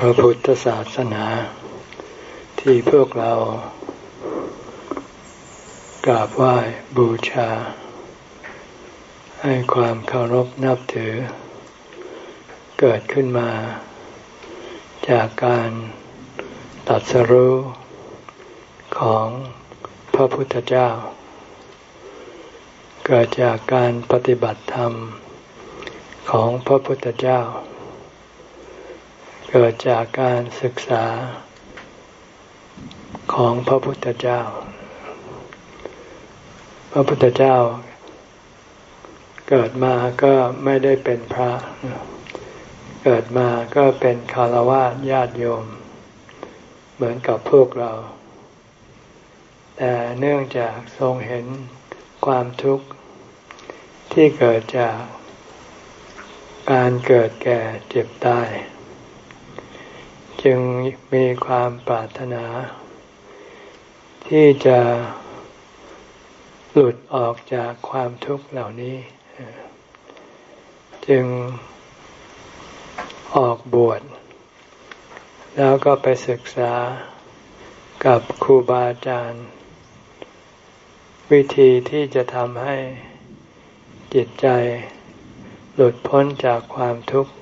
พระพุทธศาสนา ที่พวกเรากราบไหว้บูชา ให้ความเคารพนับถือ เกิดขึ้นมา จากการตัดสรู้ของพระพุทธเจ้า เกิดจากการปฏิบัติธรรมของพระพุทธเจ้า เกิดจากการศึกษาของพระพุทธเจ้า พระพุทธเจ้า เกิดมาก็ไม่ได้เป็นพระ เกิดมาก็เป็นคารวะญาติโยม เหมือนกับพวกเรา แต่เนื่องจากทรงเห็นความทุกข์ที่เกิดจากการเกิดแก่เจ็บตาย จึงมีความปรารถนา ที่จะหลุดออกจากความทุกข์เหล่านี้ จึงออกบวช แล้วก็ไปศึกษากับครูบาอาจารย์ วิธีที่จะทำให้จิตใจหลุดพ้นจากความทุกข์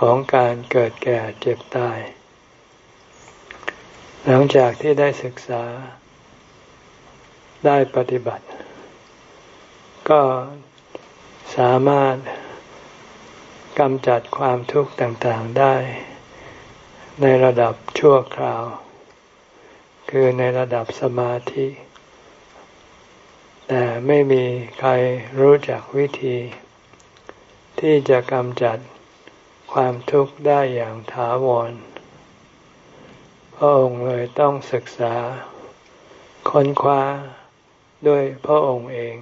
ของการเกิดแก่เจ็บตาย หลังจากที่ได้ศึกษา ได้ปฏิบัติ ก็สามารถกำจัดความทุกข์ต่างๆได้ ในระดับชั่วคราว คือในระดับสมาธิ แต่ไม่มีใครรู้จักวิธี ที่จะกำจัด ความทุกข์ได้อย่างถาวร พระองค์เลยต้องศึกษา ค้นคว้าด้วยพระองค์เอง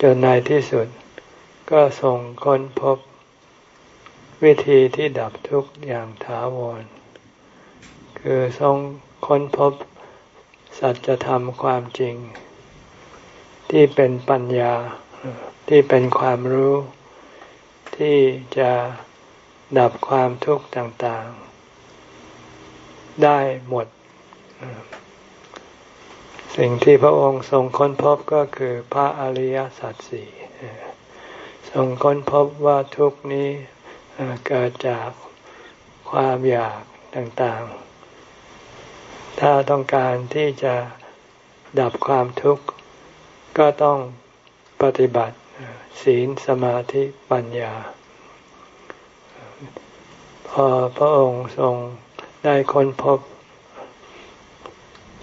จนในที่สุดก็ทรงค้นพบ วิธีที่ดับทุกข์อย่างถาวร คือทรงค้นพบ สัจธรรมความจริง ที่เป็นปัญญาที่เป็นความรู้ ที่จะดับความทุกข์ต่างๆ ได้หมด สิ่งที่พระองค์ทรงค้นพบก็คือพระอริยสัจสี่ทรงค้นพบว่าทุกนี้เกิดจากความอยากต่างๆ ถ้าต้องการที่จะดับความทุกข์ ก็ต้องปฏิบัติ ศีลสมาธิปัญญา พอพระองค์ทรงได้ค้นพบ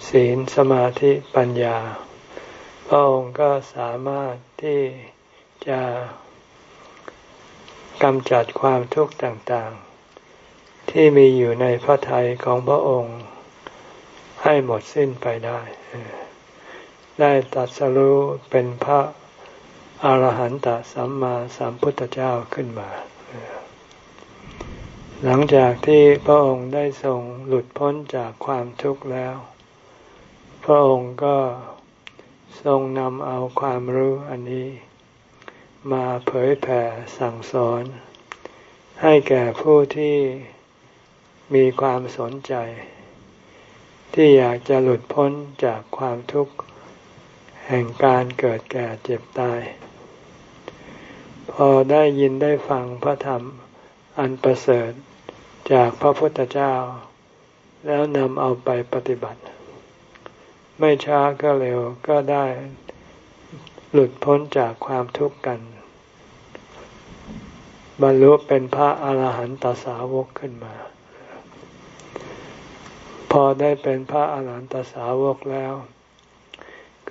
ศีลสมาธิปัญญา พระองค์ก็สามารถที่จะกำจัดความทุกข์ต่างๆ ที่มีอยู่ในพระทัยของพระองค์ให้หมดสิ้นไปได้ ได้ตัดสรู้เป็นพระ อรหันตสัมมาสัมพุทธเจ้าขึ้นมา หลังจากที่พระองค์ได้ทรงหลุดพ้นจากความทุกข์แล้ว พระองค์ก็ทรงนำเอาความรู้อันนี้ มาเผยแผ่สั่งสอน ให้แก่ผู้ที่มีความสนใจ ที่อยากจะหลุดพ้นจากความทุกข์แห่งการเกิดแก่เจ็บตาย พอได้ยินได้ฟังพระธรรมอันประเสริฐจากพระพุทธเจ้า แล้วนำเอาไปปฏิบัติ ไม่ช้าก็เร็วก็ได้หลุดพ้นจากความทุกข์กัน บรรลุเป็นพระอาหารหันตสาวกขึ้นมา พอได้เป็นพระอาหารหันตสาวกแล้ว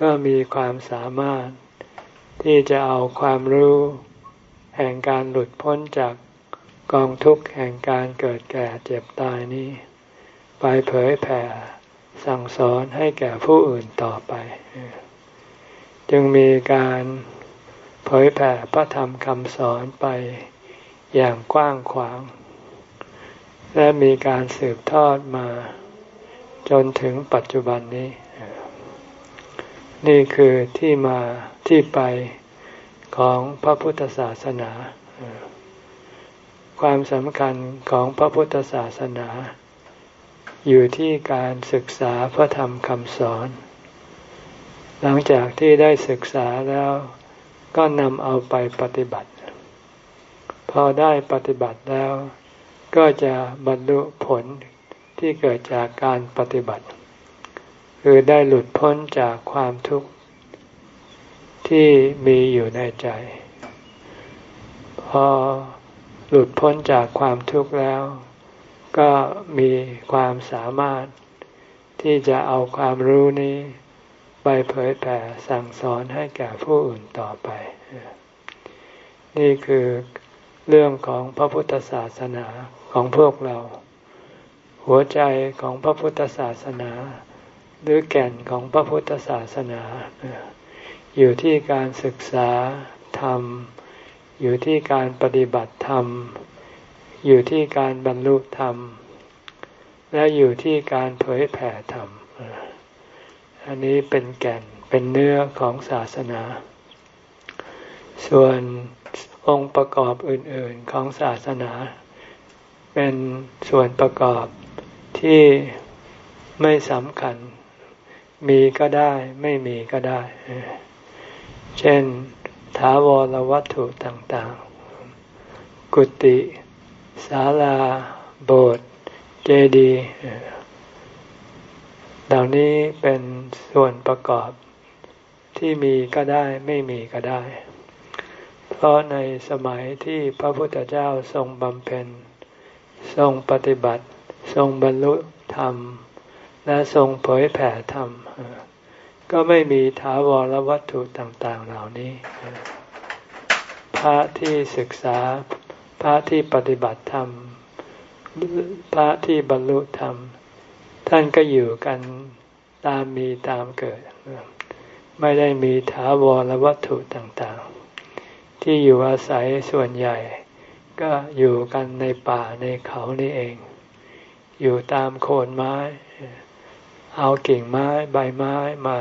ก็มีความสามารถที่จะเอาความรู้ แห่งการหลุดพ้นจากกองทุกข์แห่งการเกิดแก่เจ็บตายนี้ ไปเผยแผ่สั่งสอนให้แก่ผู้อื่นต่อไป จึงมีการเผยแผ่พระธรรมคำสอนไปอย่างกว้างขวาง และมีการสืบทอดมาจนถึงปัจจุบันนี้ นี่คือที่มาที่ไป ของพระพุทธศาสนา ความสำคัญของพระพุทธศาสนา อยู่ที่การศึกษาพระธรรมคำสอน หลังจากที่ได้ศึกษาแล้วก็นำเอาไปปฏิบัติ พอได้ปฏิบัติแล้ว ก็จะบรรลุผลที่เกิดจากการปฏิบัติ คือได้หลุดพ้นจากความทุกข์ ที่มีอยู่ในใจ พอหลุดพ้นจากความทุกข์แล้ว ก็มีความสามารถที่จะเอาความรู้นี้ ไปเผยแผ่สั่งสอนให้แก่ผู้อื่นต่อไป นี่คือเรื่องของพระพุทธศาสนาของพวกเรา หัวใจของพระพุทธศาสนา หรือแก่นของพระพุทธศาสนา อยู่ที่การศึกษาธรรม อยู่ที่การปฏิบัติธรรม อยู่ที่การบรรลุธรรม และอยู่ที่การเผยแผ่ธรรม อันนี้เป็นแก่นเป็นเนื้อของศาสนา ส่วนองค์ประกอบอื่น ๆของศาสนา เป็นส่วนประกอบที่ไม่สำคัญ มีก็ได้ไม่มีก็ได้ เช่น ถาวรวัตถุต่างๆ กุฏิศาลา โบสถ์เจดีย์เหล่านี้เป็นส่วนประกอบที่มีก็ได้ไม่มีก็ได้ เพราะในสมัยที่พระพุทธเจ้าทรงบำเพ็ญ ทรงปฏิบัติ ทรงบรรลุธรรม และทรงเผยแผ่ธรรม ก็ไม่มีถาวรวัตถุต่างๆเหล่านี้ พระที่ศึกษา พระที่ปฏิบัติธรรม พระที่บรรลุธรรม ท่านก็อยู่กันตามมีตามเกิด ไม่ได้มีถาวรวัตถุต่างๆ ที่อยู่อาศัยส่วนใหญ่ ก็อยู่กันในป่าในเขานี่เอง อยู่ตามโคนไม้ เอากิ่งไม้ใบไม้มา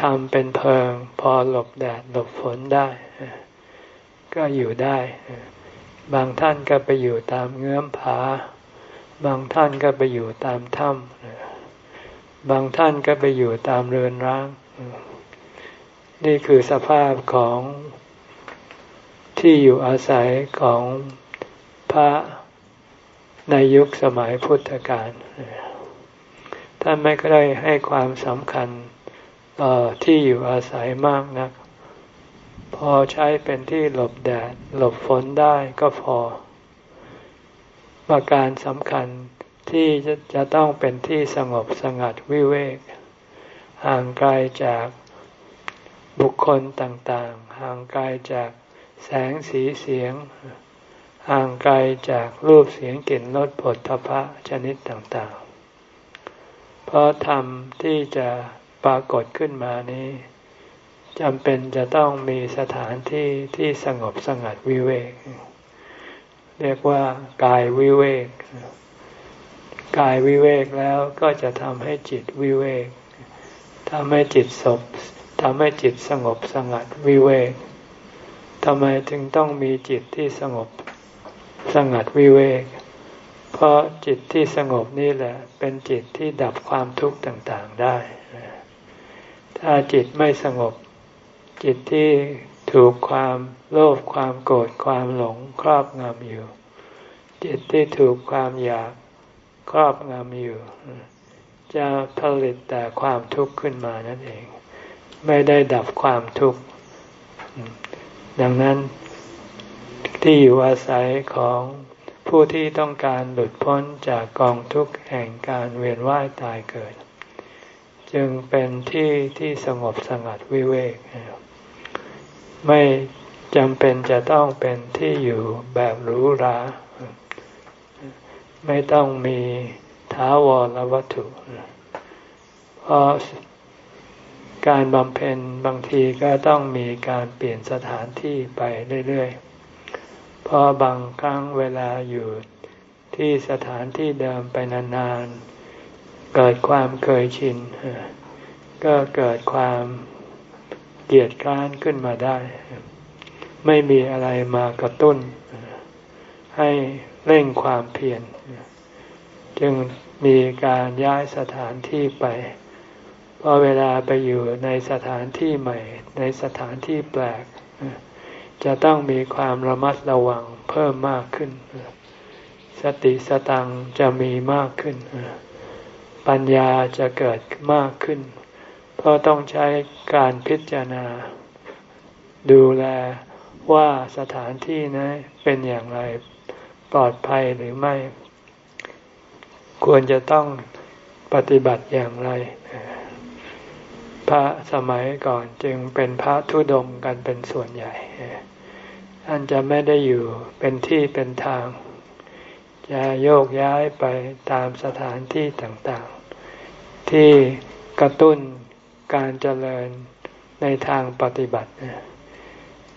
ทำเป็นเพิง พอหลบแดดหลบฝนได้ ก็อยู่ได้ บางท่านก็ไปอยู่ตามเงื้อมผา บางท่านก็ไปอยู่ตามถ้ำบางท่านก็ไปอยู่ตามเรือนร้าง นี่คือสภาพของที่อยู่อาศัยของพระในยุคสมัยพุทธกาล ท่านไม่ได้ให้ความสำคัญต่อที่อยู่อาศัยมากนัก พอใช้เป็นที่หลบแดด หลบฝนได้ก็พอ ประการสำคัญที่จะจะต้องเป็นที่สงบสงัดวิเวก ห่างไกลจากบุคคลต่างๆ ห่างไกลจากแสงสีเสียง ห่างไกลจากรูปเสียงกลิ่นรสผลทพะชนิดต่างๆ เพราะธรรมที่จะปรากฏขึ้นมานี้จำเป็นจะต้องมีสถานที่ที่สงบสงัดวิเวก เรียกว่ากายวิเวก กายวิเวกแล้วก็จะทำให้จิตวิเวกทำให้จิตสบทำให้จิตสงบสงัดวิเวกทำไมถึงต้องมีจิตที่สงบสงัดวิเวก เพราะจิตที่สงบนี่แหละ เป็นจิตที่ดับความทุกข์ต่างๆได้ ถ้าจิตไม่สงบ จิตที่ถูกความโลภความโกรธความหลงครอบงำอยู่ จิตที่ถูกความอยากครอบงำอยู่ จะผลิตแต่ความทุกข์ขึ้นมานั่นเอง ไม่ได้ดับความทุกข์ ดังนั้นที่อยู่อาศัยของ ผู้ที่ต้องการหลุดพ้นจากกองทุกข์แห่งการเวียนว่ายตายเกิด จึงเป็นที่ที่สงบสงัดวิเวก ไม่จำเป็นจะต้องเป็นที่อยู่แบบหรูหราไม่ต้องมีท้าวรวัตถุ เพราะการบำเพ็ญบางทีก็ต้องมีการเปลี่ยนสถานที่ไปเรื่อยๆ เพราะบางครั้งเวลาอยู่ที่สถานที่เดิมไปนานๆ เกิดความเคยชิน ก็เกิดความเกียดคร้านขึ้นมาได้ ไม่มีอะไรมากระตุ้น ให้เร่งความเพียรจึงมีการย้ายสถานที่ไปพราะเวลาไปอยู่ในสถานที่ใหม่ ในสถานที่แปลก จะต้องมีความระมัดระวังเพิ่มมากขึ้น สติสตังจะมีมากขึ้น ปัญญาจะเกิดมากขึ้น เพราะต้องใช้การพิจารณา ดูแลว่าสถานที่นั้นเป็นอย่างไรปลอดภัยหรือไม่ ควรจะต้องปฏิบัติอย่างไร พระสมัยก่อนจึงเป็นพระทุดงกันเป็นส่วนใหญ่ ท่านจะไม่ได้อยู่เป็นที่เป็นทาง จะโยกย้ายไปตามสถานที่ต่างๆ ที่กระตุ้นการเจริญในทางปฏิบัติ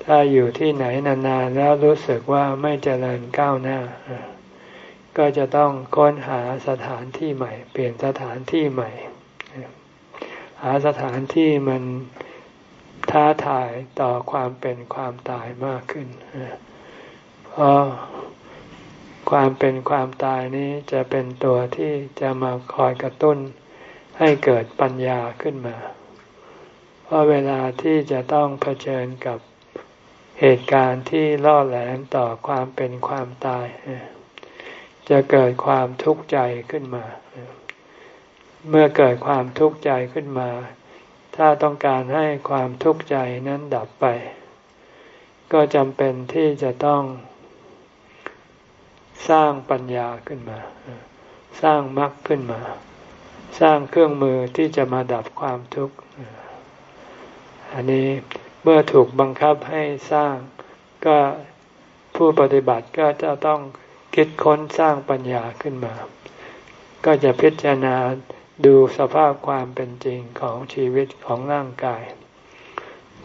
ถ้าอยู่ที่ไหนนานๆแล้วรู้สึกว่าไม่เจริญก้าวหน้า ก็จะต้องค้นหาสถานที่ใหม่ เปลี่ยนสถานที่ใหม่ หาสถานที่มัน ท้าทายต่อความเป็นความตายมากขึ้น เพราะความเป็นความตายนี้จะเป็นตัวที่จะมาคอยกระตุ้นให้เกิดปัญญาขึ้นมา เพราะเวลาที่จะต้องเผชิญกับเหตุการณ์ที่ล่อแหลมต่อความเป็นความตาย จะเกิดความทุกข์ใจขึ้นมา เมื่อเกิดความทุกข์ใจขึ้นมา ถ้าต้องการให้ความทุกข์ใจนั้นดับไป ก็จำเป็นที่จะต้องสร้างปัญญาขึ้นมา สร้างมรรคขึ้นมา สร้างเครื่องมือที่จะมาดับความทุกข์ อันนี้เมื่อถูกบังคับให้สร้างก็ผู้ปฏิบัติก็จะต้องคิดค้นสร้างปัญญาขึ้นมา ก็จะพิจารณา ดูสภาพความเป็นจริงของชีวิตของร่างกาย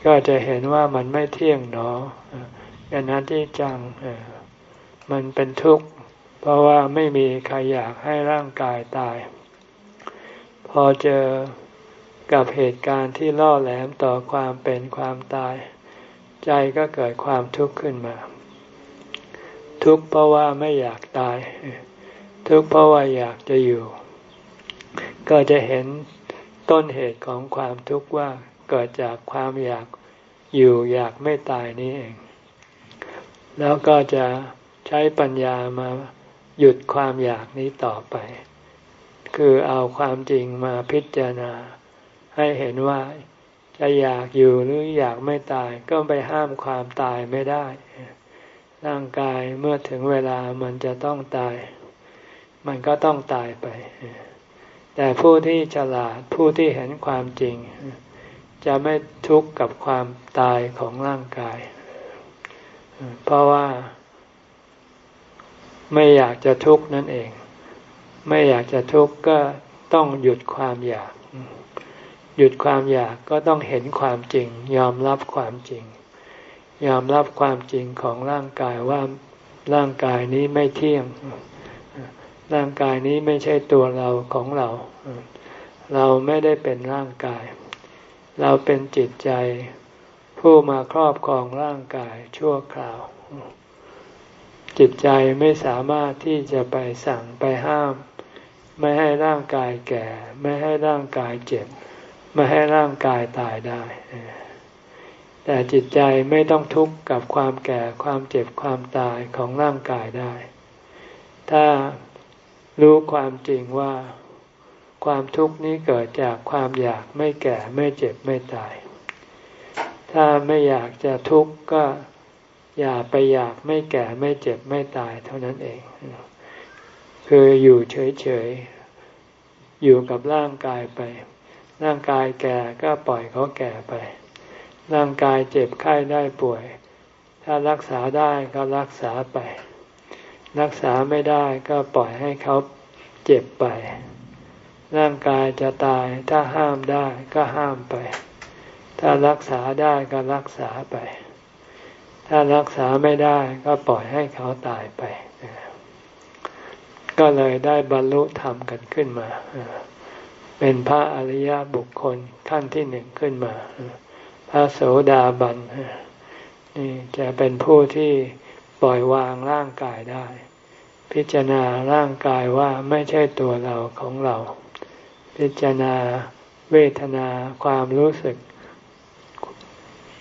ก็จะเห็นว่ามันไม่เที่ยงหนอเป็นนัที่จังมันเป็นทุกข์ เพราะว่าไม่มีใครอยากให้ร่างกายตาย พอเจอกับเหตุการณ์ที่ล่อแหลมต่อความเป็นความตาย ใจก็เกิดความทุกข์ขึ้นมา ทุกข์เพราะว่าไม่อยากตาย ทุกข์เพราะว่าอยากจะอยู่ ก็จะเห็นต้นเหตุของความทุกข์ว่าเกิดจากความอยากอยู่อยากไม่ตายนี้เอง แล้วก็จะใช้ปัญญามาหยุดความอยากนี้ต่อไป คือเอาความจริงมาพิจารณา ให้เห็นว่าจะอยากอยู่หรืออยากไม่ตาย ก็ไปห้ามความตายไม่ได้ ร่างกายเมื่อถึงเวลามันจะต้องตาย มันก็ต้องตายไป แต่ผู้ที่ฉลาดผู้ที่เห็นความจริง จะไม่ทุกข์กับความตายของร่างกาย เพราะว่า ไม่อยากจะทุกข์นั่นเอง ไม่อยากจะทุกข์ก็ต้องหยุดความอยาก หยุดความอยากก็ต้องเห็นความจริง ยอมรับความจริง ยอมรับความจริงของร่างกายว่าร่างกายนี้ไม่เที่ยง ร่างกายนี้ไม่ใช่ตัวเราของเรา เราไม่ได้เป็นร่างกาย เราเป็นจิตใจ ผู้มาครอบครองร่างกายชั่วคราว จิตใจไม่สามารถที่จะไปสั่งไปห้าม ไม่ให้ร่างกายแก่ ไม่ให้ร่างกายเจ็บ ไม่ให้ร่างกายตายได้แต่จิตใจไม่ต้องทุกข์กับความแก่ความเจ็บความตายของร่างกายได้ ถ้า รู้ความจริงว่าความทุกข์นี้เกิดจากความอยากไม่แก่ไม่เจ็บไม่ตาย ถ้าไม่อยากจะทุกข์ก็อย่าไปอยากไม่แก่ไม่เจ็บไม่ตาย เท่านั้นเอง คืออยู่เฉยๆ อยู่กับร่างกายไป ร่างกายแก่ก็ปล่อยเขาแก่ไป ร่างกายเจ็บไข้ได้ป่วย ถ้ารักษาได้ก็รักษาไป รักษาไม่ได้ก็ปล่อยให้เขาเจ็บไป ร่างกายจะตายถ้าห้ามได้ก็ห้ามไป ถ้ารักษาได้ก็รักษาไป ถ้ารักษาไม่ได้ก็ปล่อยให้เขาตายไป ก็เลยได้บรรลุธรรมกันขึ้นมา เป็นพระอริยบุคคลขั้นที่หนึ่งขึ้นมา พระโสดาบันนี่จะเป็นผู้ที่ ปล่อยวางร่างกายได้ พิจารณาร่างกายว่าไม่ใช่ตัวเราของเรา พิจารณาเวทนาความรู้สึก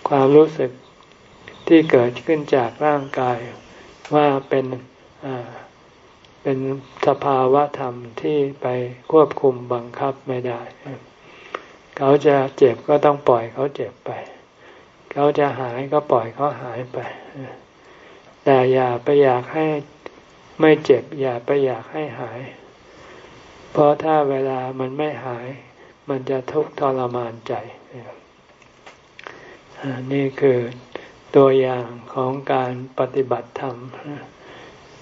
ความรู้สึกที่เกิดขึ้นจากร่างกายว่าเป็นเป็นสภาวะธรรมที่ไปควบคุมบังคับไม่ได้ เขาจะเจ็บก็ต้องปล่อยเขาเจ็บไป เขาจะหายก็ปล่อยเขาหายไป แต่อย่าไปอยากให้ไม่เจ็บ อย่าไปอยากให้หาย เพราะถ้าเวลามันไม่หาย มันจะทุกข์ทรมานใจนี่คือตัวอย่างของการปฏิบัติธรรม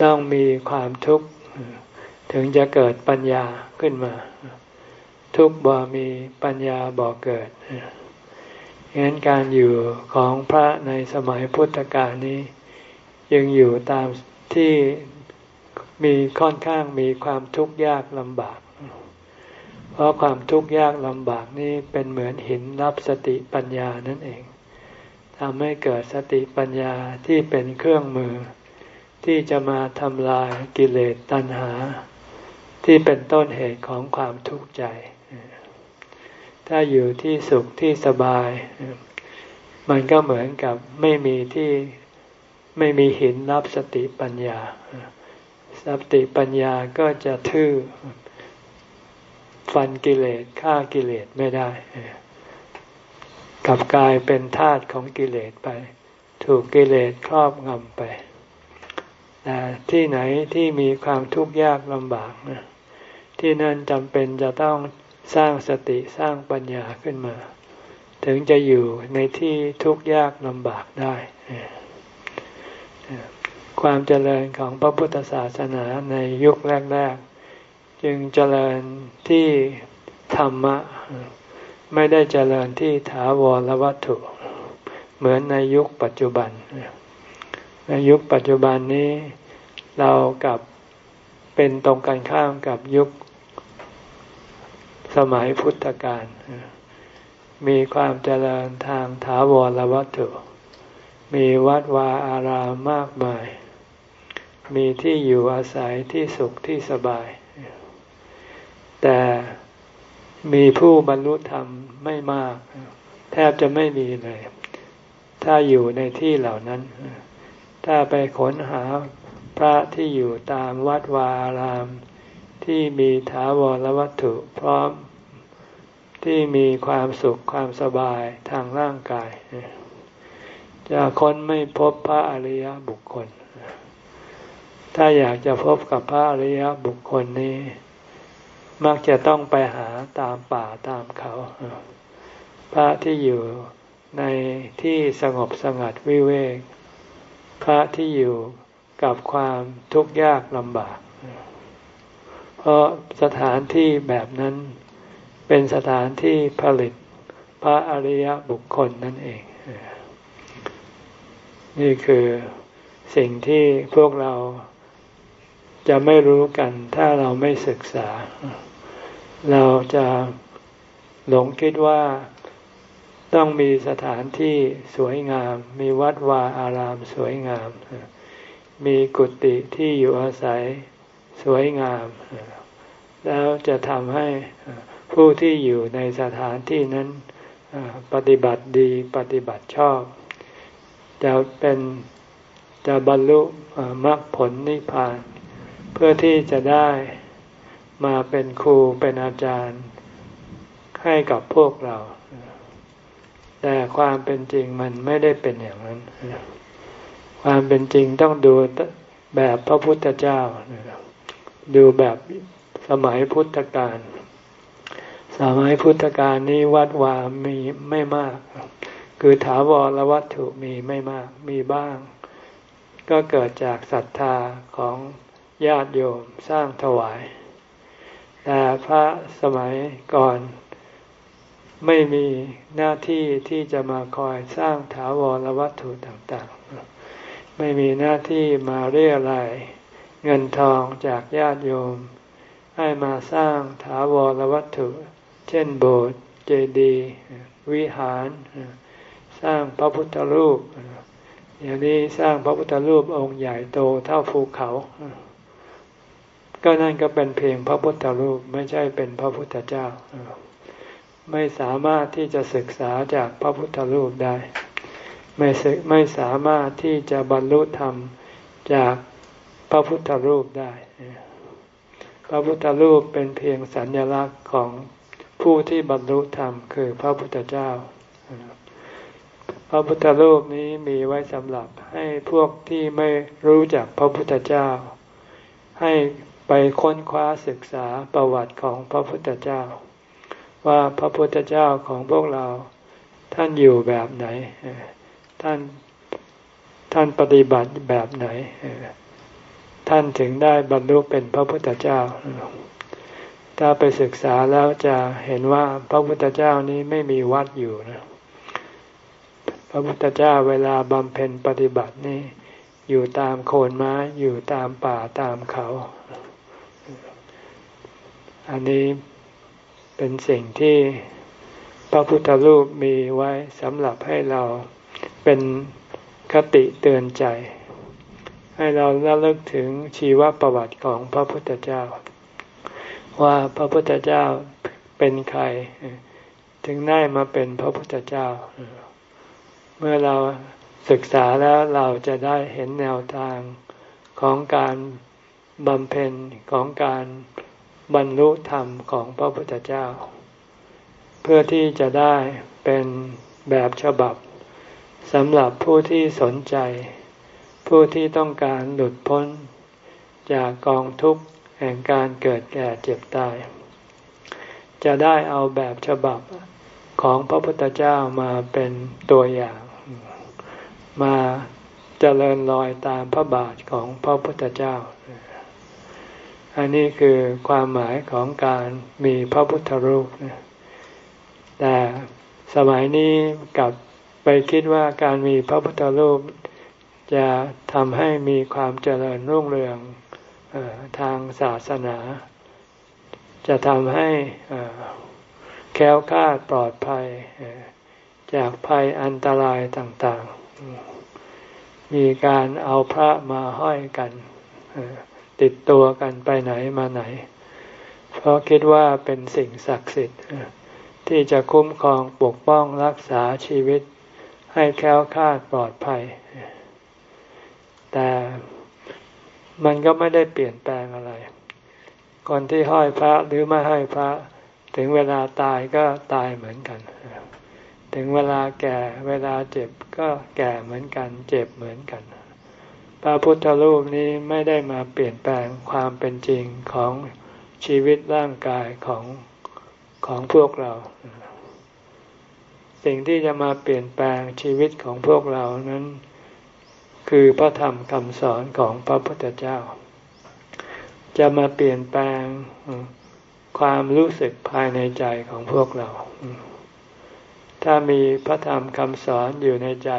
ต้องมีความทุกข์ ถึงจะเกิดปัญญาขึ้นมา ทุกบ่มีปัญญาบ่เกิดฉะนั้นการอยู่ของพระในสมัยพุทธกาลนี้ ยังอยู่ตามที่มีค่อนข้างมีความทุกข์ยากลำบาก เพราะความทุกข์ยากลำบากนี้เป็นเหมือนหินรับสติปัญญานั่นเองทำให้เกิดสติปัญญาที่เป็นเครื่องมือ ที่จะมาทำลายกิเลสตัณหา ที่เป็นต้นเหตุของความทุกข์ใจ ถ้าอยู่ที่สุขที่สบาย มันก็เหมือนกับไม่มีที่ ไม่มีหินรับสติปัญญา สติปัญญาก็จะทื่อฟันกิเลสฆ่ากิเลสไม่ได้กับกลายเป็นทาตของกิเลสไป ถูกกิเลสครอบงำไปแต่ที่ไหนที่มีความทุกข์ยากลำบากนะที่นั่นจำเป็นจะต้องสร้างสติสร้างปัญญาขึ้นมา ถึงจะอยู่ในที่ทุกข์ยากลำบากได้ ความเจริญของพระพุทธศาสนาในยุคแรก ๆ จึงเจริญที่ธรรมะ ไม่ได้เจริญที่ถาวรวัตถุ เหมือนในยุคปัจจุบัน ในยุคปัจจุบันนี้เรากับเป็นตรงกันข้ามกับยุคสมัยพุทธกาลมีความเจริญทางถาวรวัตถุ มีวัดวาอารามมากมาย มีที่อยู่อาศัยที่สุขที่สบาย แต่มีผู้บรรลุธรรมไม่มาก แทบจะไม่มีเลย ถ้าอยู่ในที่เหล่านั้น ถ้าไปค้นหาพระที่อยู่ตามวัดวาอาราม ที่มีถาวรวัตถุพร้อมที่มีความสุขความสบายทางร่างกาย จะค้นไม่พบพระอริยบุคคล ถ้าอยากจะพบกับพระอริยบุคคลนี้ มักจะต้องไปหาตามป่าตามเขา พระที่อยู่ในที่สงบสงัดวิเวก พระที่อยู่กับความทุกข์ยากลำบาก เพราะสถานที่แบบนั้นเป็นสถานที่ผลิตพระอริยบุคคลนั่นเอง นี่คือสิ่งที่พวกเรา จะไม่รู้กันถ้าเราไม่ศึกษา เราจะหลงคิดว่าต้องมีสถานที่สวยงาม มีวัดวาอารามสวยงาม มีกุฏิที่อยู่อาศัยสวยงาม แล้วจะทำให้ผู้ที่อยู่ในสถานที่นั้นปฏิบัติดีปฏิบัติชอบ จะเป็นจะบรรลุมรรคผลนิพพาน เพื่อที่จะได้มาเป็นครูเป็นอาจารย์ให้กับพวกเรา แต่ความเป็นจริงมันไม่ได้เป็นอย่างนั้น ความเป็นจริงต้องดูแบบพระพุทธเจ้า ดูแบบสมัยพุทธกาล สมัยพุทธกาลนี้วัดวามีไม่มาก คือถาวรวัตถุมีไม่มาก มีบ้าง ก็เกิดจากศรัทธาของ ญาติโยมสร้างถวาย แต่พระสมัยก่อนไม่มีหน้าที่ที่จะมาคอยสร้างถาวรวัตถุต่างๆ ไม่มีหน้าที่มาเรียรายเงินทองจากญาติโยม ให้มาสร้างถาวรวัตถุ เช่นโบสถ์เจดีย์วิหาร สร้างพระพุทธรูปอย่างนี้สร้างพระพุทธรูปองค์ใหญ่โตเท่าภูเขา ก็นั่นก็เป็นเพียงพระพุทธรูปไม่ใช่เป็นพระพุทธเจ้า ไม่สามารถที่จะศึกษาจากพระพุทธรูปได้ ไม่ไม่สามารถที่จะบรรลุธรรมจากพระพุทธรูปได้ พระพุทธรูปเป็นเพียงสัญลักษณ์ของผู้ที่บรรลุธรรมคือพระพุทธเจ้า พระพุทธรูปนี้มีไว้สำหรับให้พวกที่ไม่รู้จักพระพุทธเจ้า ให้ ไปค้นคว้าศึกษาประวัติของพระพุทธเจ้า ว่าพระพุทธเจ้าของพวกเราท่านอยู่แบบไหน ท่านท่านปฏิบัติแบบไหน ท่านถึงได้บรรลุเป็นพระพุทธเจ้า ถ้าไปศึกษาแล้วจะเห็นว่าพระพุทธเจ้านี้ไม่มีวัดอยู่นะ พระพุทธเจ้าเวลาบำเพ็ญปฏิบัตินี่อยู่ตามโคนไม้อยู่ตามป่าตามเขา อันนี้เป็นสิ่งที่พระพุทธรูปมีไว้สำหรับให้เราเป็นคติเตือนใจ ให้เราระลึกถึงชีวประวัติของพระพุทธเจ้า ว่าพระพุทธเจ้าเป็นใคร ถึงได้มาเป็นพระพุทธเจ้า เมื่อเราศึกษาแล้วเราจะได้เห็นแนวทางของการบำเพ็ญของการ บรรลุธรรมของพระพุทธเจ้า เพื่อที่จะได้เป็นแบบฉบับสำหรับผู้ที่สนใจ ผู้ที่ต้องการหลุดพ้น จากกองทุกข์แห่งการเกิดแก่เจ็บตาย จะได้เอาแบบฉบับของพระพุทธเจ้ามาเป็นตัวอย่าง มาเจริญรอยตามพระบาทของพระพุทธเจ้า อันนี้คือความหมายของการมีพระพุทธรูป แต่สมัยนี้กลับไปคิดว่าการมีพระพุทธรูป จะทำให้มีความเจริญรุ่งเรืองอทางศาสนา จะทำให้แค้วคาดปลอดภัย จากภัยอันตรายต่างๆ มีการเอาพระมาห้อยกัน ติดตัวกันไปไหนมาไหน เพราะคิดว่าเป็นสิ่งศักดิ์สิทธิ์ที่จะคุ้มครองปกป้องรักษาชีวิต ให้แค้วคาดปลอดภัย แต่มันก็ไม่ได้เปลี่ยนแปลงอะไร คนที่ห้อยพระหรือไม่ห้อยพระ ถึงเวลาตายก็ตายเหมือนกัน ถึงเวลาแก่เวลาเจ็บก็แก่เหมือนกัน เจ็บเหมือนกัน พระพุทธรูปนี้ไม่ได้มาเปลี่ยนแปลงความเป็นจริงของชีวิตร่างกายของของพวกเรา สิ่งที่จะมาเปลี่ยนแปลงชีวิตของพวกเรานั้น คือพระธรรมคำสอนของพระพุทธเจ้า จะมาเปลี่ยนแปลงความรู้สึกภายในใจของพวกเรา ถ้ามีพระธรรมคำสอนอยู่ในใจ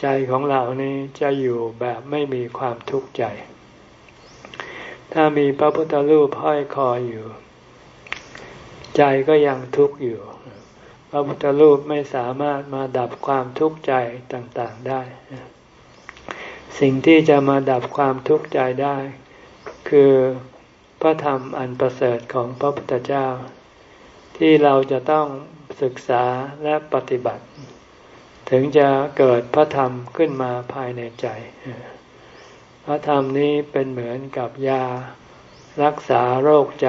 ใจของเรานี้จะอยู่แบบไม่มีความทุกข์ใจ ถ้ามีพระพุทธรูปห้อยคออยู่ ใจก็ยังทุกข์อยู่ พระพุทธรูปไม่สามารถมาดับความทุกข์ใจต่างๆได้ สิ่งที่จะมาดับความทุกข์ใจได้ คือพระธรรมอันประเสริฐของพระพุทธเจ้า ที่เราจะต้องศึกษาและปฏิบัติ ถึงจะเกิดพระธรรมขึ้นมาภายในใจ พระธรรมนี้เป็นเหมือนกับยารักษาโรคใจ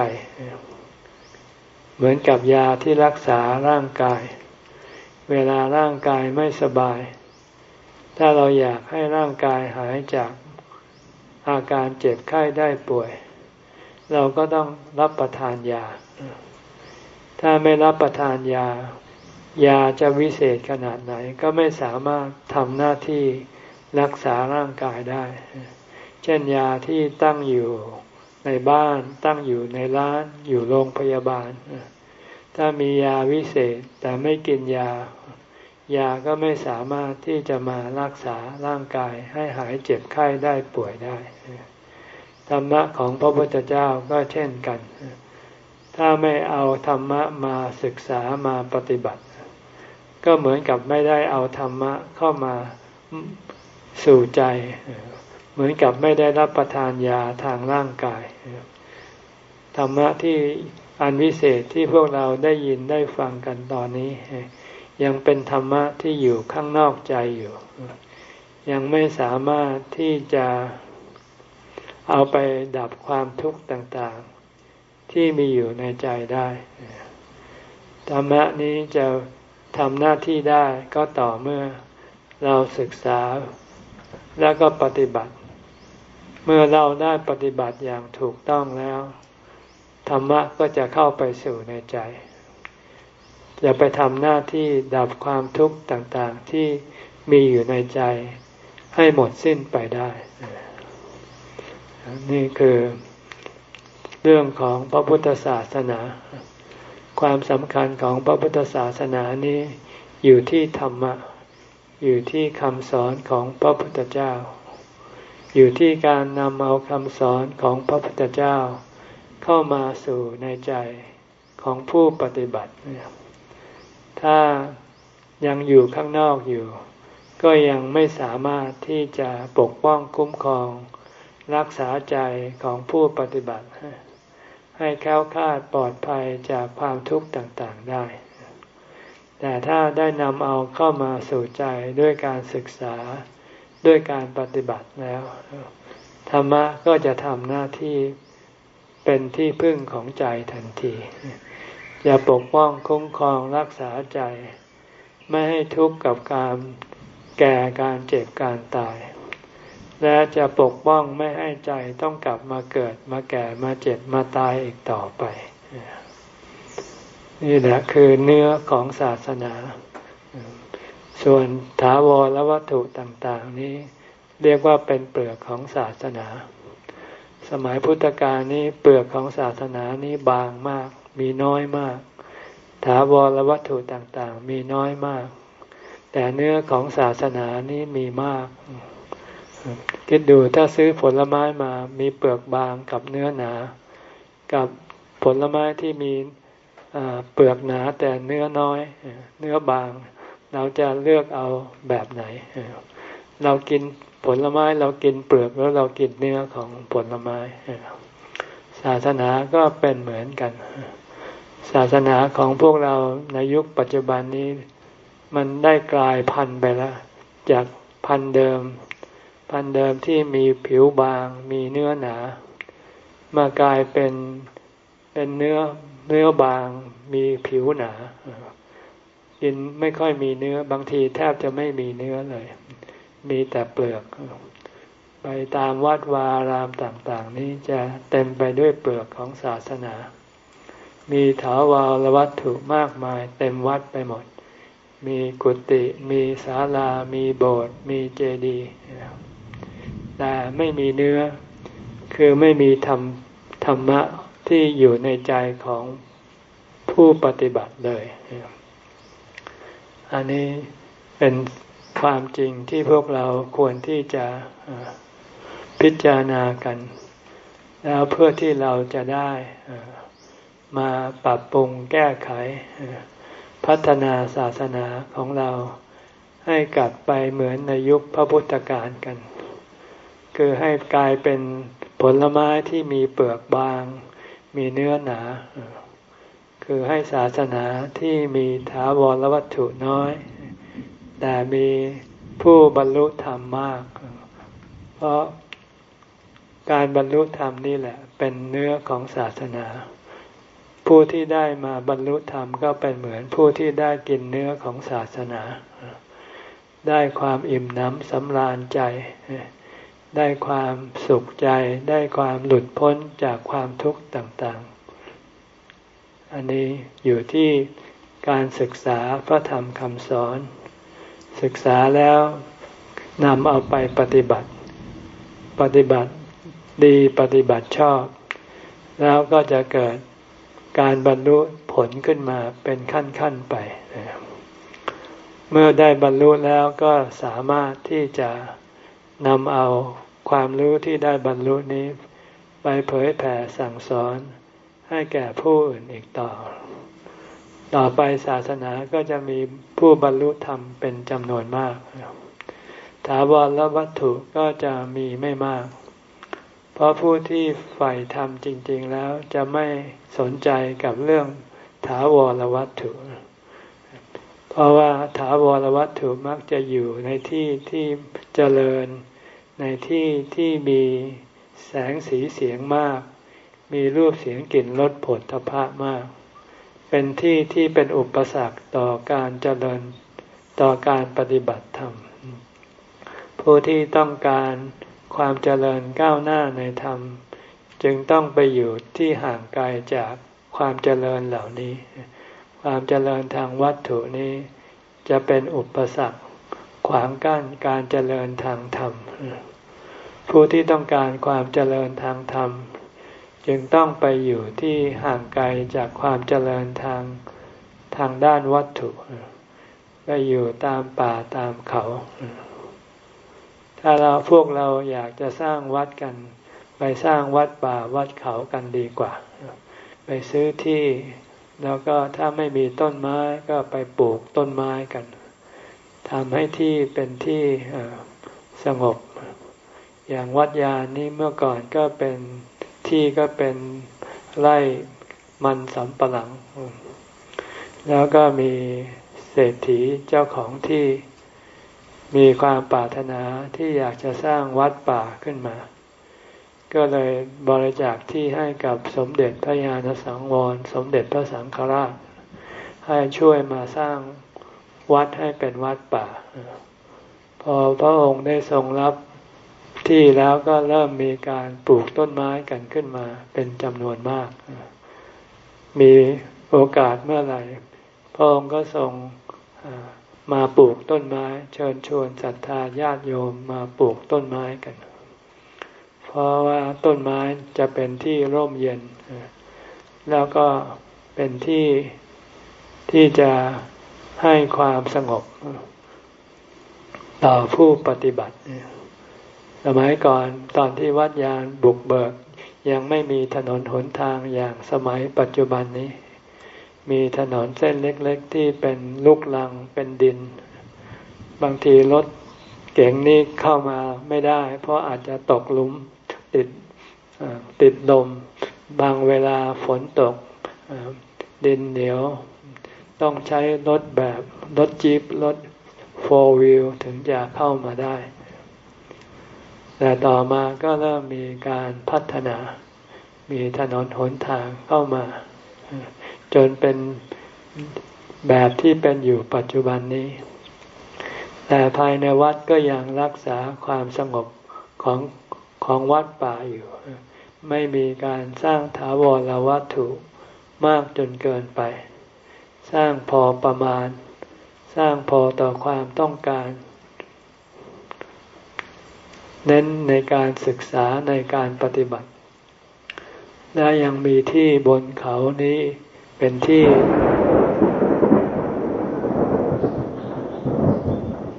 เหมือนกับยาที่รักษาร่างกาย เวลาร่างกายไม่สบาย ถ้าเราอยากให้ร่างกายหายจากอาการเจ็บไข้ได้ป่วย เราก็ต้องรับประทานยา ถ้าไม่รับประทานยา ยาจะวิเศษขนาดไหนก็ไม่สามารถทำหน้าที่รักษาร่างกายได้ เช่นยาที่ตั้งอยู่ในบ้านตั้งอยู่ในร้านอยู่โรงพยาบาล ถ้ามียาวิเศษแต่ไม่กินยา ยาก็ไม่สามารถที่จะมารักษาร่างกายให้หายเจ็บไข้ได้ป่วยได้ ธรรมะของพระพุทธเจ้าก็เช่นกัน ถ้าไม่เอาธรรมะมาศึกษามาปฏิบัติ ก็เหมือนกับไม่ได้เอาธรรมะเข้ามาสู่ใจ เหมือนกับไม่ได้รับประทานยาทางร่างกาย ธรรมะที่อันวิเศษที่พวกเราได้ยินได้ฟังกันตอนนี้ ยังเป็นธรรมะที่อยู่ข้างนอกใจอยู่ ยังไม่สามารถที่จะเอาไปดับความทุกข์ต่างๆ ที่มีอยู่ในใจได้ ธรรมะนี้จะ ทำหน้าที่ได้ก็ต่อเมื่อเราศึกษาแล้วก็ปฏิบัติ เมื่อเราได้ปฏิบัติอย่างถูกต้องแล้ว ธรรมะก็จะเข้าไปสู่ในใจ จะไปทำหน้าที่ดับความทุกข์ต่างๆที่มีอยู่ในใจ ให้หมดสิ้นไปได้ นี่คือเรื่องของพระพุทธศาสนา ความสำคัญของพระพุทธศาสนานี้ อยู่ที่ธรรมะ อยู่ที่คำสอนของพระพุทธเจ้า อยู่ที่การนำเอาคำสอนของพระพุทธเจ้า เข้ามาสู่ในใจของผู้ปฏิบัติ ถ้ายังอยู่ข้างนอกอยู่ ก็ยังไม่สามารถที่จะปกป้องคุ้มครอง รักษาใจของผู้ปฏิบัติ ให้แค้วคาดปลอดภัยจากความทุกข์ต่างๆได้ แต่ถ้าได้นำเอาเข้ามาสู่ใจด้วยการศึกษาด้วยการปฏิบัติแล้ว ธรรมะก็จะทำหน้าที่เป็นที่พึ่งของใจทันทีจะปกป้องคุ้มครองรักษาใจ ไม่ให้ทุกข์กับการแก่การเจ็บการตาย และจะปกป้องไม่ให้ใจต้องกลับมาเกิดมาแก่มาเจ็บมาตายอีกต่อไป นี่แหละคือเนื้อของศาสนา ส่วนถาวรและวัตถุต่าง ๆ นี้เรียกว่าเป็นเปลือกของศาสนา สมัยพุทธกาลนี้เปลือกของศาสนานี้บางมาก มีน้อยมาก ถาวรและวัตถุต่าง ๆ มีน้อยมาก แต่เนื้อของศาสนานี้มีมาก คิดดูถ้าซื้อผลไม้มามีเปลือกบางกับเนื้อหนา กับผลไม้ที่มีเปลือกหนาแต่เนื้อน้อย เนื้อบาง เราจะเลือกเอาแบบไหน เรากินผลไม้เรากินเปลือกแล้วเรากินเนื้อของผลไม้ศาสนาก็เป็นเหมือนกัน ศาสนาของพวกเราในยุคปัจจุบันนี้ มันได้กลายพันธุ์ไปแล้ว จากพันธุ์เดิม พันเดิมที่มีผิวบางมีเนื้อหนา มากลายเป็นเป็นเนื้อเนื้อบางมีผิวหนากินไม่ค่อยมีเนื้อบางทีแทบจะไม่มีเนื้อเลย มีแต่เปลือก ไปตามวัดวารามต่างๆ นี้จะเต็มไปด้วยเปลือกของศาสนา มีถาวรวัตถุมากมาย เต็มวัดไปหมด มีกุฏิมีศาลา มีโบสถ์มีเจดีย์ แต่ไม่มีเนื้อ คือไม่มีธรรมธรรมะที่อยู่ในใจของผู้ปฏิบัติเลย อันนี้เป็นความจริงที่พวกเราควรที่จะพิจารณากัน แล้วเพื่อที่เราจะได้มาปรับปรุงแก้ไข พัฒนาศาสนาของเราให้กลับไปเหมือนในยุคพระพุทธการกัน คือให้กลายเป็นผลไม้ที่มีเปลือกบาง มีเนื้อหนา คือให้ศาสนาที่มีถาวรวัตถุน้อย แต่มีผู้บรรลุธรรมมาก เพราะการบรรลุธรรมนี่แหละ เป็นเนื้อของศาสนา ผู้ที่ได้มาบรรลุธรรมก็เป็นเหมือนผู้ที่ได้กินเนื้อของศาสนา ได้ความอิ่มน้ำสำราญใจ ได้ความสุขใจได้ความหลุดพ้นจากความทุกข์ต่างๆ อันนี้อยู่ที่การศึกษาพระธรรมคำสอน ศึกษาแล้วนำเอาไปปฏิบัติ ปฏิบัติดีปฏิบัติชอบ แล้วก็จะเกิดการบรรลุผลขึ้นมาเป็นขั้นๆไป เมื่อได้บรรลุแล้วก็สามารถที่จะนำเอา ความรู้ที่ได้บรรลุนี้ ไปเผยแผ่สั่งสอนให้แก่ผู้อื่นอีกต่อ ต่อไปศาสนาก็จะมีผู้บรรลุธรรมเป็นจำนวนมาก ถาวรวัตถุก็จะมีไม่มาก เพราะผู้ที่ใฝ่ธรรมจริง ๆ แล้วจะไม่สนใจกับเรื่องถาวรวัตถุ เพราะว่าถาวรวัตถุมักจะอยู่ในที่ที่เจริญ ในที่ที่มีแสงสีเสียงมาก มีรูปเสียงกลิ่นรสผลทพะมาก เป็นที่ที่เป็นอุปสรรคต่อการเจริญต่อการปฏิบัติธรรม ผู้ที่ต้องการความเจริญก้าวหน้าในธรรม จึงต้องไปอยู่ที่ห่างไกลจากความเจริญเหล่านี้ ความเจริญทางวัตถุนี้ จะเป็นอุปสรรค ขวางกั้นการเจริญทางธรรม ผู้ที่ต้องการความเจริญทางธรรม จึงต้องไปอยู่ที่ห่างไกลจากความเจริญทางทางด้านวัตถุ ไปอยู่ตามป่าตามเขา ถ้าเราพวกเราอยากจะสร้างวัดกัน ไปสร้างวัดป่าวัดเขากันดีกว่า ไปซื้อที่แล้วก็ถ้าไม่มีต้นไม้ก็ไปปลูกต้นไม้กัน ทำให้ที่เป็นที่สงบ อย่างวัดยานนี้เมื่อก่อนก็เป็นที่ก็เป็นไร่มันสำปะหลัง แล้วก็มีเศรษฐีเจ้าของที่มีความปรารถนาที่อยากจะสร้างวัดป่าขึ้นมา ก็เลยบริจาคที่ให้กับสมเด็จพระญาณสังวร สมเด็จพระสังฆราช ให้ช่วยมาสร้าง วัดให้เป็นวัดป่า พอพระองค์ได้ทรงรับที่แล้วก็เริ่มมีการปลูกต้นไม้กันขึ้นมาเป็นจำนวนมาก มีโอกาสเมื่อไหร่ พระองค์ก็ทรงมาปลูกต้นไม้ เชิญชวนศรัทธาญาติโยมมาปลูกต้นไม้กัน เพราะว่าต้นไม้จะเป็นที่ร่มเย็น แล้วก็เป็นที่ที่จะ ให้ความสงบ ต่อผู้ปฏิบัติ สมัยก่อนตอนที่วัดยานบุกเบิก ยังไม่มีถนนหนทางอย่างสมัยปัจจุบันนี้ มีถนนเส้นเล็กๆ ที่เป็นลูกลังเป็นดิน บางทีรถเก๋งนี่เข้ามาไม่ได้ เพราะอาจจะตกหลุมติดติดลมบางเวลาฝนตกดินเหนียว ต้องใช้รถแบบรถจีบรถโฟวิลถึงจะเข้ามาได้ แต่ต่อมาก็เริ่มมีการพัฒนา มีถนนหนทางเข้ามา จนเป็นแบบที่เป็นอยู่ปัจจุบันนี้ แต่ภายในวัดก็ยังรักษาความสงบของของวัดป่าอยู่ ไม่มีการสร้างถาวรวัตถุมากจนเกินไป สร้างพอประมาณ สร้างพอต่อความต้องการ เน้นในการศึกษาในการปฏิบัติ และยังมีที่บนเขานี้เป็นที่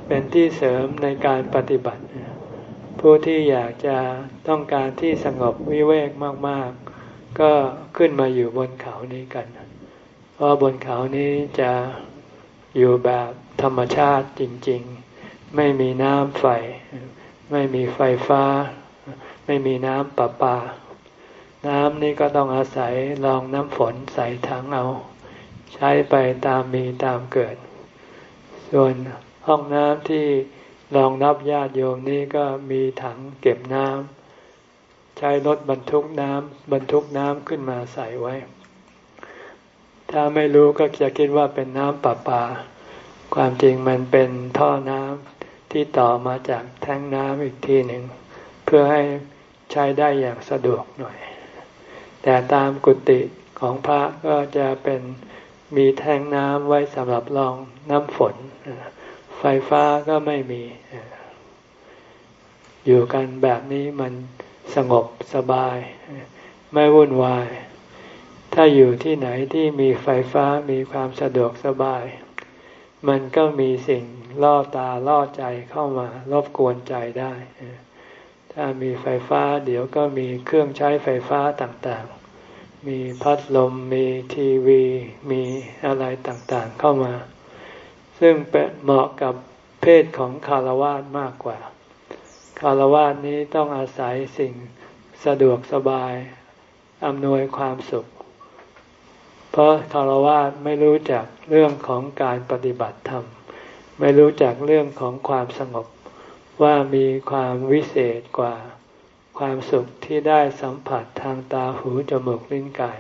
เป็นที่เสริมในการปฏิบัติ ผู้ที่อยากจะต้องการที่สงบวิเวกมาก ๆ ก็ขึ้นมาอยู่บนเขานี้กัน เพราะบนเขานี้จะอยู่แบบธรรมชาติจริง ๆ ไม่มีน้ำไฟ ไม่มีไฟฟ้า ไม่มีน้ำประปา น้ำนี่ก็ต้องอาศัยลองน้ำฝนใส่ถังเอา ใช้ไปตามมีตามเกิด ส่วนห้องน้ำที่รองรับญาติโยมนี่ก็มีถังเก็บน้ำใช้รถบรรทุกน้ำบรรทุกน้ำขึ้นมาใส่ไว้ ถ้าไม่รู้ก็จะคิดว่าเป็นน้ำประปา ความจริงมันเป็นท่อน้ำที่ต่อมาจากแท้งน้ำอีกทีหนึ่ง เพื่อให้ใช้ได้อย่างสะดวกหน่อย แต่ตามกุฏิของพระก็จะเป็นมีแทงน้ำไว้สำหรับรองน้ำฝน ไฟฟ้าก็ไม่มี อยู่กันแบบนี้มันสงบสบาย ไม่วุ่นวาย ถ้าอยู่ที่ไหนที่มีไฟฟ้ามีความสะดวกสบาย มันก็มีสิ่งล่อตาล่อใจเข้ามารบกวนใจได้ ถ้ามีไฟฟ้าเดี๋ยวก็มีเครื่องใช้ไฟฟ้าต่างๆ มีพัดลมมีทีวี มีอะไรต่างๆเข้ามา ซึ่งเหมาะกับภทของคารวะมากกว่า คารวะนี้ต้องอาศัยสิ่งสะดวกสบายอำนวยความสุข เพราะคารวะไม่รู้จักเรื่องของการปฏิบัติธรรม ไม่รู้จักเรื่องของความสงบ ว่ามีความวิเศษกว่าความสุขที่ได้สัมผัสทางตาหูจมูกลิ้นกาย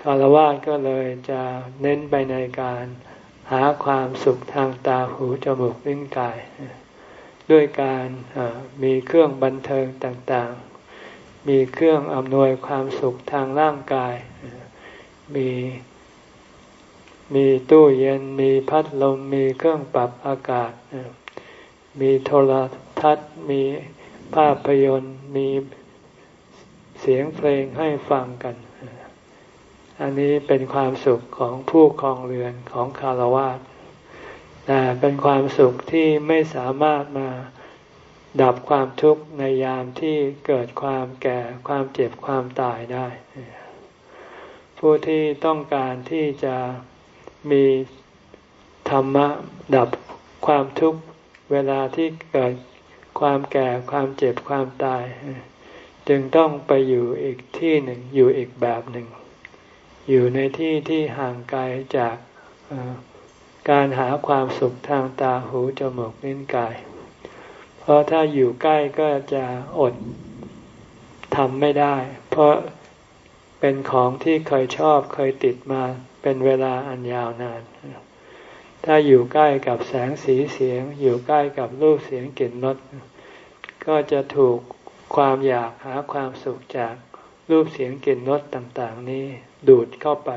คารวะก็เลยจะเน้นไปในการหาความสุขทางตาหูจมูกลิ้นกาย ด้วยการมีเครื่องบันเทิงต่างๆ มีเครื่องอำนวยความสุขทางร่างกาย มี มีตู้เย็น มีพัดลม มีเครื่องปรับอากาศ มีโทรทัศน์ มีภาพยนตร์ มีเสียงเพลงให้ฟังกัน อันนี้เป็นความสุขของผู้ครองเรือนของคารวะแต่เป็นความสุขที่ไม่สามารถมาดับความทุกข์ในยามที่เกิดความแก่ความเจ็บความตายได้ ผู้ที่ต้องการที่จะมีธรรมะดับความทุกข์เวลาที่เกิดความแก่ความเจ็บความตาย จึงต้องไปอยู่อีกที่หนึ่งอยู่อีกแบบหนึ่ง อยู่ในที่ที่ห่างไกลจากการหาความสุขทางตาหูจมูกลิ้นกาย เพราะถ้าอยู่ใกล้ก็จะอดทำไม่ได้ เพราะ เป็นของที่เคยชอบเคยติดมาเป็นเวลาอันยาวนาน ถ้าอยู่ใกล้กับแสงสีเสียง อยู่ใกล้กับรูปเสียงกลิ่นรสก็จะถูกความอยากหาความสุขจากรูปเสียงกลิ่นรสต่าง ๆ นี้ดูดเข้าไป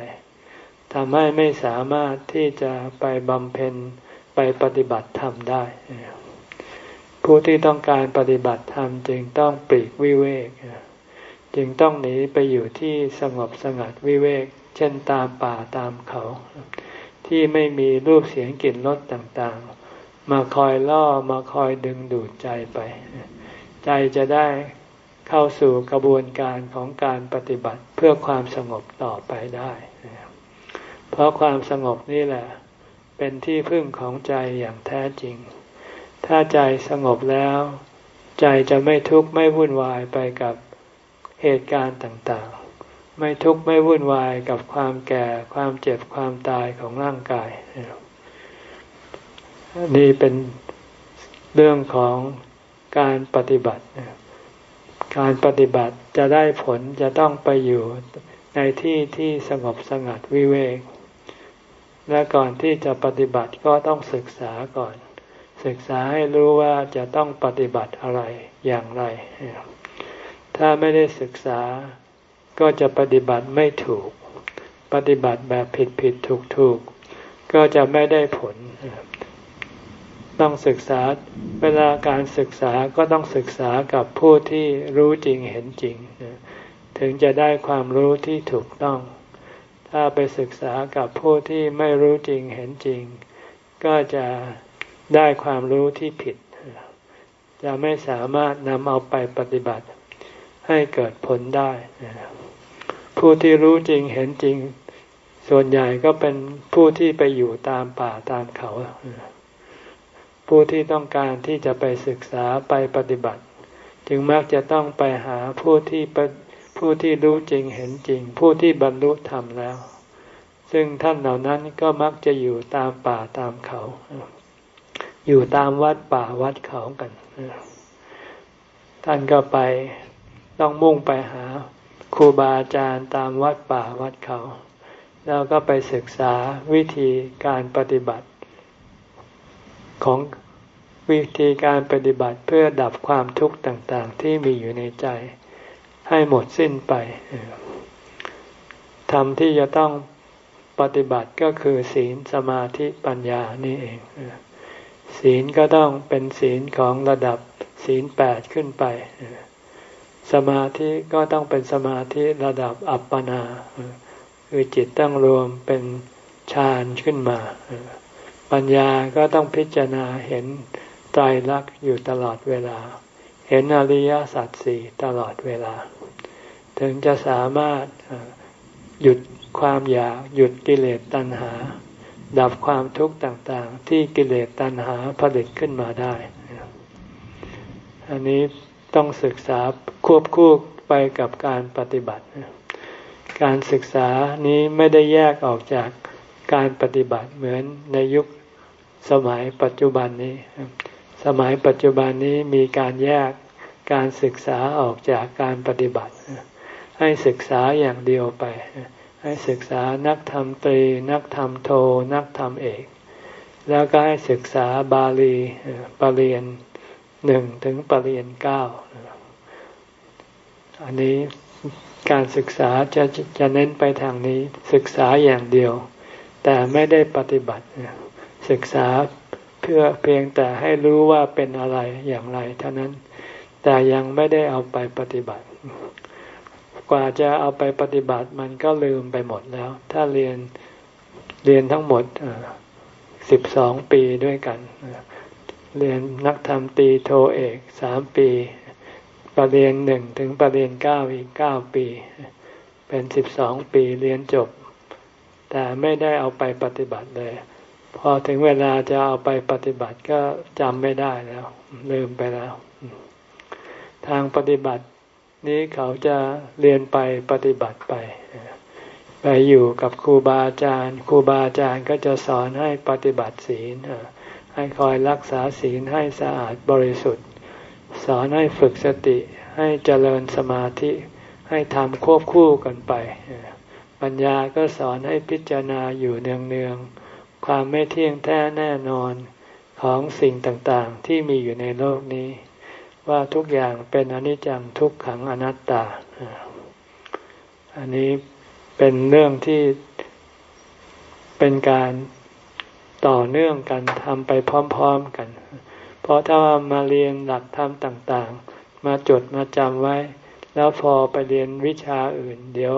ทำให้ไม่สามารถที่จะไปบำเพ็ญไปปฏิบัติธรรมได้ ผู้ที่ต้องการปฏิบัติธรรมจึงต้องปลีกวิเวก จึงต้องหนีไปอยู่ที่สงบสงัดวิเวก เช่นตามป่าตามเขา ที่ไม่มีรูปเสียงกลิ่นรสต่างๆ มาคอยล่อมาคอยดึงดูดใจไป ใจจะได้เข้าสู่กระบวนการของการปฏิบัติเพื่อความสงบต่อไปได้ เพราะความสงบนี่แหละ เป็นที่พึ่งของใจอย่างแท้จริง ถ้าใจสงบแล้ว ใจจะไม่ทุกข์ไม่วุ่นวายไปกับ เหตุการณ์ต่างๆ ไม่ทุกข์ไม่วุ่นวายกับความแก่ความเจ็บความตายของร่างกาย นี่เป็นเรื่องของการปฏิบัติ การปฏิบัติจะได้ผลจะต้องไปอยู่ในที่ที่สงบสงัดวิเวก และก่อนที่จะปฏิบัติก็ต้องศึกษาก่อน ศึกษาให้รู้ว่าจะต้องปฏิบัติอะไรอย่างไร ถ้าไม่ได้ศึกษาก็จะปฏิบัติไม่ถูก ปฏิบัติแบบผิดผิดถูกถูกก็จะไม่ได้ผล ต้องศึกษาเวลาการศึกษาก็ต้องศึกษากับผู้ที่รู้จริงเห็นจริง ถึงจะได้ความรู้ที่ถูกต้อง ถ้าไปศึกษากับผู้ที่ไม่รู้จริงเห็นจริง ก็จะได้ความรู้ที่ผิด จะไม่สามารถนำเอาไปปฏิบัติ ให้เกิดผลได้ ผู้ที่รู้จริงเห็นจริง ส่วนใหญ่ก็เป็นผู้ที่ไปอยู่ตามป่าตามเขา ผู้ที่ต้องการที่จะไปศึกษาไปปฏิบัติ จึงมักจะต้องไปหาผู้ที่ผู้ที่รู้จริงเห็นจริง ผู้ที่บรรลุธรรมแล้ว ซึ่งท่านเหล่านั้นก็มักจะอยู่ตามป่าตามเขา อยู่ตามวัดป่าวัดเขากันท่านก็ไป ต้องมุ่งไปหาครูบาอาจารย์ตามวัดป่าวัดเขา แล้วก็ไปศึกษาวิธีการปฏิบัติ ของวิธีการปฏิบัติเพื่อดับความทุกข์ต่างๆ ที่มีอยู่ในใจ ให้หมดสิ้นไปธรรมที่จะต้องปฏิบัติก็คือศีลสมาธิปัญญานี่เอง ศีลก็ต้องเป็นศีลของระดับศีลแปดขึ้นไป สมาธิก็ต้องเป็นสมาธิระดับอัปปนา คือจิตตั้งรวมเป็นฌานขึ้นมา ปัญญาก็ต้องพิจารณาเห็นไตรลักษณ์อยู่ตลอดเวลา เห็นอริยสัจสี่ตลอดเวลา ถึงจะสามารถหยุดความอยากหยุดกิเลสตัณหา ดับความทุกข์ต่างๆ ที่กิเลสตัณหาผลิตขึ้นมาได้ อันนี้ ต้องศึกษาควบคู่ไปกับการปฏิบัติ การศึกษานี้ไม่ได้แยกออกจากการปฏิบัติเหมือนในยุคสมัยปัจจุบันนี้ สมัยปัจจุบันนี้มีการแยกการศึกษาออกจากการปฏิบัติ ให้ศึกษาอย่างเดียวไป ให้ศึกษานักธรรมตรี นักธรรมโท นักธรรมเอก แล้วก็ให้ศึกษาบาลีปรริญญา หนึ่งถึงปรริญญาเก้าอันนี้การศึกษาจะจะเน้นไปทางนี้ศึกษาอย่างเดียว แต่ไม่ได้ปฏิบัติ ศึกษาเพื่อเพียงแต่ให้รู้ว่าเป็นอะไรอย่างไร เท่านั้น แต่ยังไม่ได้เอาไปปฏิบัติ กว่าจะเอาไปปฏิบัติมันก็ลืมไปหมดแล้ว ถ้าเรียนเรียนทั้งหมดสิบสองปีด้วยกัน เรียนนักธรรมตีโทเอกสามปี ปรริญญาหนึ่งถึงปรริญญาเก้าอีกเก้าปี เป็นสิบสองปีเรียนจบ แต่ไม่ได้เอาไปปฏิบัติเลย พอถึงเวลาจะเอาไปปฏิบัติก็จำไม่ได้แล้ว ลืมไปแล้ว ทางปฏิบัตินี้เขาจะเรียนไปปฏิบัติไป ไปอยู่กับครูบาอาจารย์ ครูบาอาจารย์ก็จะสอนให้ปฏิบัติศีล ให้คอยรักษาศีลให้สะอาดบริสุทธิ์ สอนให้ฝึกสติให้เจริญสมาธิให้ทำควบคู่กันไป ปัญญาก็สอนให้พิจารณาอยู่เนืองๆ ความไม่เที่ยงแท้แน่นอนของสิ่งต่างๆ ที่มีอยู่ในโลกนี้ ว่าทุกอย่างเป็นอนิจจังทุกขังอนัตตา อันนี้เป็นเรื่องที่เป็นการ ต่อเนื่องกันทำไปพร้อมๆกัน เพราะถ้ามาเรียนหลักธรรมต่างๆ มาจดมาจำไว้ แล้วพอไปเรียนวิชาอื่น เดี๋ยว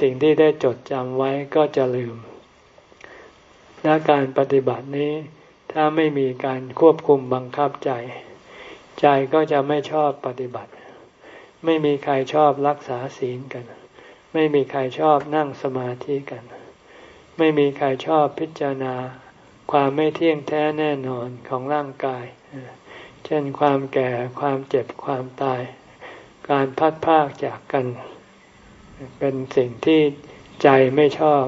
สิ่งที่ได้จดจำไว้ก็จะลืม และการปฏิบัตินี้ถ้าไม่มีการควบคุมบังคับใจ ใจก็จะไม่ชอบปฏิบัติ ไม่มีใครชอบรักษาศีลกัน ไม่มีใครชอบนั่งสมาธิกัน ไม่มีใครชอบพิจารณา ความไม่เที่ยงแท้แน่นอนของร่างกาย เช่นความแก่ความเจ็บความตาย การพัดพากจากกัน เป็นสิ่งที่ใจไม่ชอบ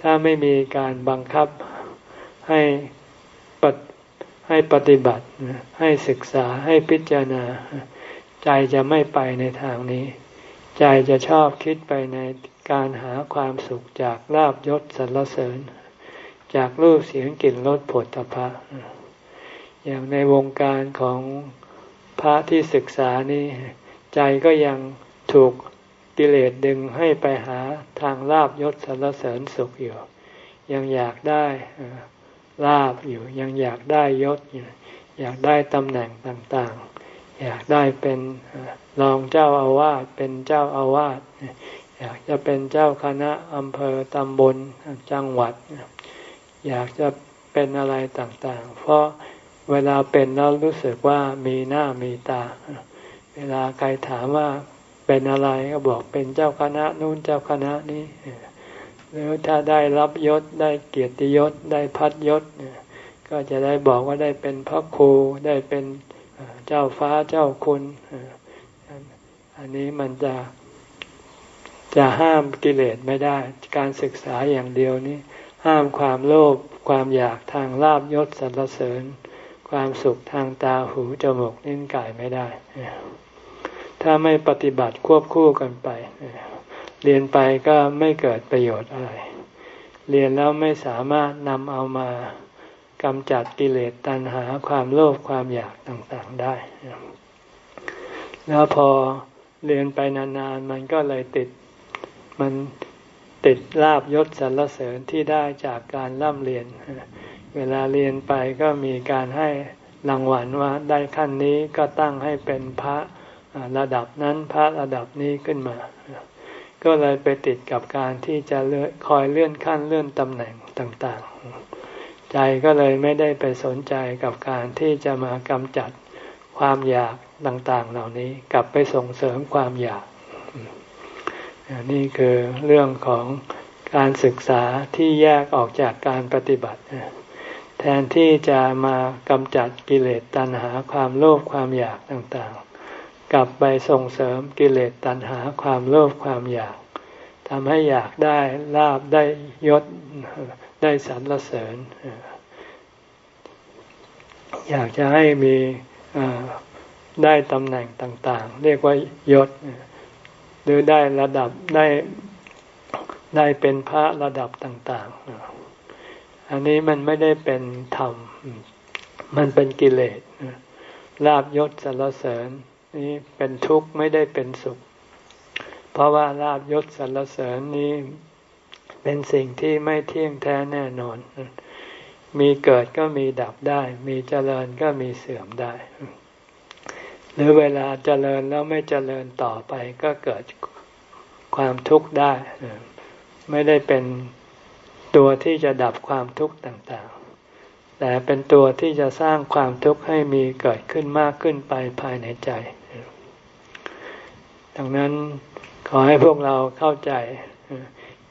ถ้าไม่มีการบังคับให้ปให้ปฏิบัติ ให้ศึกษาให้พิจารณา ใจจะไม่ไปในทางนี้ ใจจะชอบคิดไปในการหาความสุขจากลาบยศสรรเสริญ จากรูปเสียงกลิ่นรสผลตภะอย่างในวงการของพระที่ศึกษานี้ ใจก็ยังถูกกิเลสดึงให้ไปหาทางลาบยศสรรเสริญสุขอยู่ ยังอยากได้ลาบอยู่ ยังอยากได้ยศอยู่ อยากได้ตำแหน่งต่างๆ อยากได้เป็นรองเจ้าอาวาสเป็นเจ้าอาวาสอยากจะเป็นเจ้าคณะอำเภอตำบลจังหวัด อยากจะเป็นอะไรต่างๆ เพราะเวลาเป็นแล้วรู้สึกว่ามีหน้ามีตา เวลาใครถามว่าเป็นอะไรก็บอกเป็นเจ้าคณะนู้นเจ้าคณะนี้หรือถ้าได้รับยศได้เกียรติยศได้พัดยศก็จะได้บอกว่าได้เป็นพระครูได้เป็นเจ้าฟ้าเจ้าคุณอันนี้มันจะจะห้ามกิเลสไม่ได้ การศึกษาอย่างเดียวนี้ ห้ามความโลภความอยากทางลาบยศสรรเสริญ ความสุขทางตาหูจมูกนิ้นกายไม่ได้ ถ้าไม่ปฏิบัติควบคู่กันไป เรียนไปก็ไม่เกิดประโยชน์อะไร เรียนแล้วไม่สามารถนำเอามากำจัดกิเลสตัณหาความโลภความอยากต่างๆได้ แล้วพอเรียนไปนานๆ มันก็เลยติดมัน ติดลาบยศสรรเสริญที่ได้จากการร่ำเรียน เวลาเรียนไปก็มีการให้รางวัลว่าได้ขั้นนี้ก็ตั้งให้เป็นพระระดับนั้นพระระดับนี้ขึ้นมา ก็เลยไปติดกับการที่จะคอยเลื่อนขั้นเลื่อนตำแหน่งต่างๆ ใจก็เลยไม่ได้ไปสนใจกับการที่จะมากำจัดความอยากต่างๆ เหล่านี้กลับไปส่งเสริมความอยาก นี่คือเรื่องของการศึกษาที่แยกออกจากการปฏิบัติ แทนที่จะมากำจัดกิเลสตัณหาความโลภความอยากต่างๆ กลับไปส่งเสริมกิเลสตัณหาความโลภความอยากทำให้อยากได้ลาบได้ยศได้สรรเสริญ อยากจะให้มีได้ตำแหน่งต่างๆ เรียกว่ายศ หรือได้ระดับได้ได้เป็นพระระดับต่าง ๆ อันนี้มันไม่ได้เป็นธรรม มันเป็นกิเลสลาบยศสรรเสริญนี้เป็นทุกข์ไม่ได้เป็นสุข เพราะว่าลาบยศสรรเสริญนี้เป็นสิ่งที่ไม่เที่ยงแท้แน่นอน มีเกิดก็มีดับได้ มีเจริญก็มีเสื่อมได้ รือเวลาเจริญแล้วไม่เจริญต่อไปก็เกิดความทุกข์ได้ ไม่ได้เป็นตัวที่จะดับความทุกข์ต่างๆ แต่เป็นตัวที่จะสร้างความทุกข์ให้มีเกิดขึ้นมากขึ้นไปภายในใจ ดังนั้นขอให้พวกเราเข้าใจ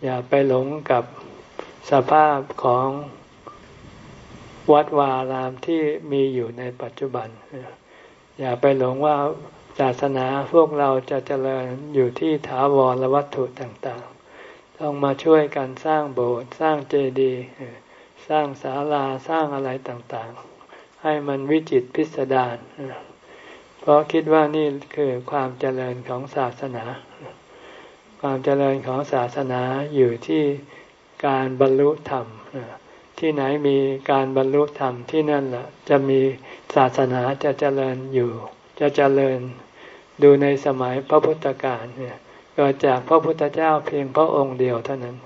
อย่าไปหลงกับสภาพของวัดวารามที่มีอยู่ในปัจจุบัน อย่าไปหลงว่าศาสนาพวกเราจะเจริญอยู่ที่ถาวรวัตถุต่างๆ ต้องมาช่วยกันสร้างโบสถ์สร้างเจดีย์สร้างศาลาสร้างอะไรต่างๆ ให้มันวิจิตพิสดารเพราะคิดว่านี่คือความเจริญของศาสนา ความเจริญของศาสนาอยู่ที่การบรรลุธรรม ที่ไหนมีการบรรลุธรรมที่นั่นแหละจะมีศาสนาจะเจริญอยู่ จะเจริญดูในสมัยพระพุทธกาลเนี่ยกิดจากพระพุทธเจ้าเพียงพระองค์เดียวเท่านั้น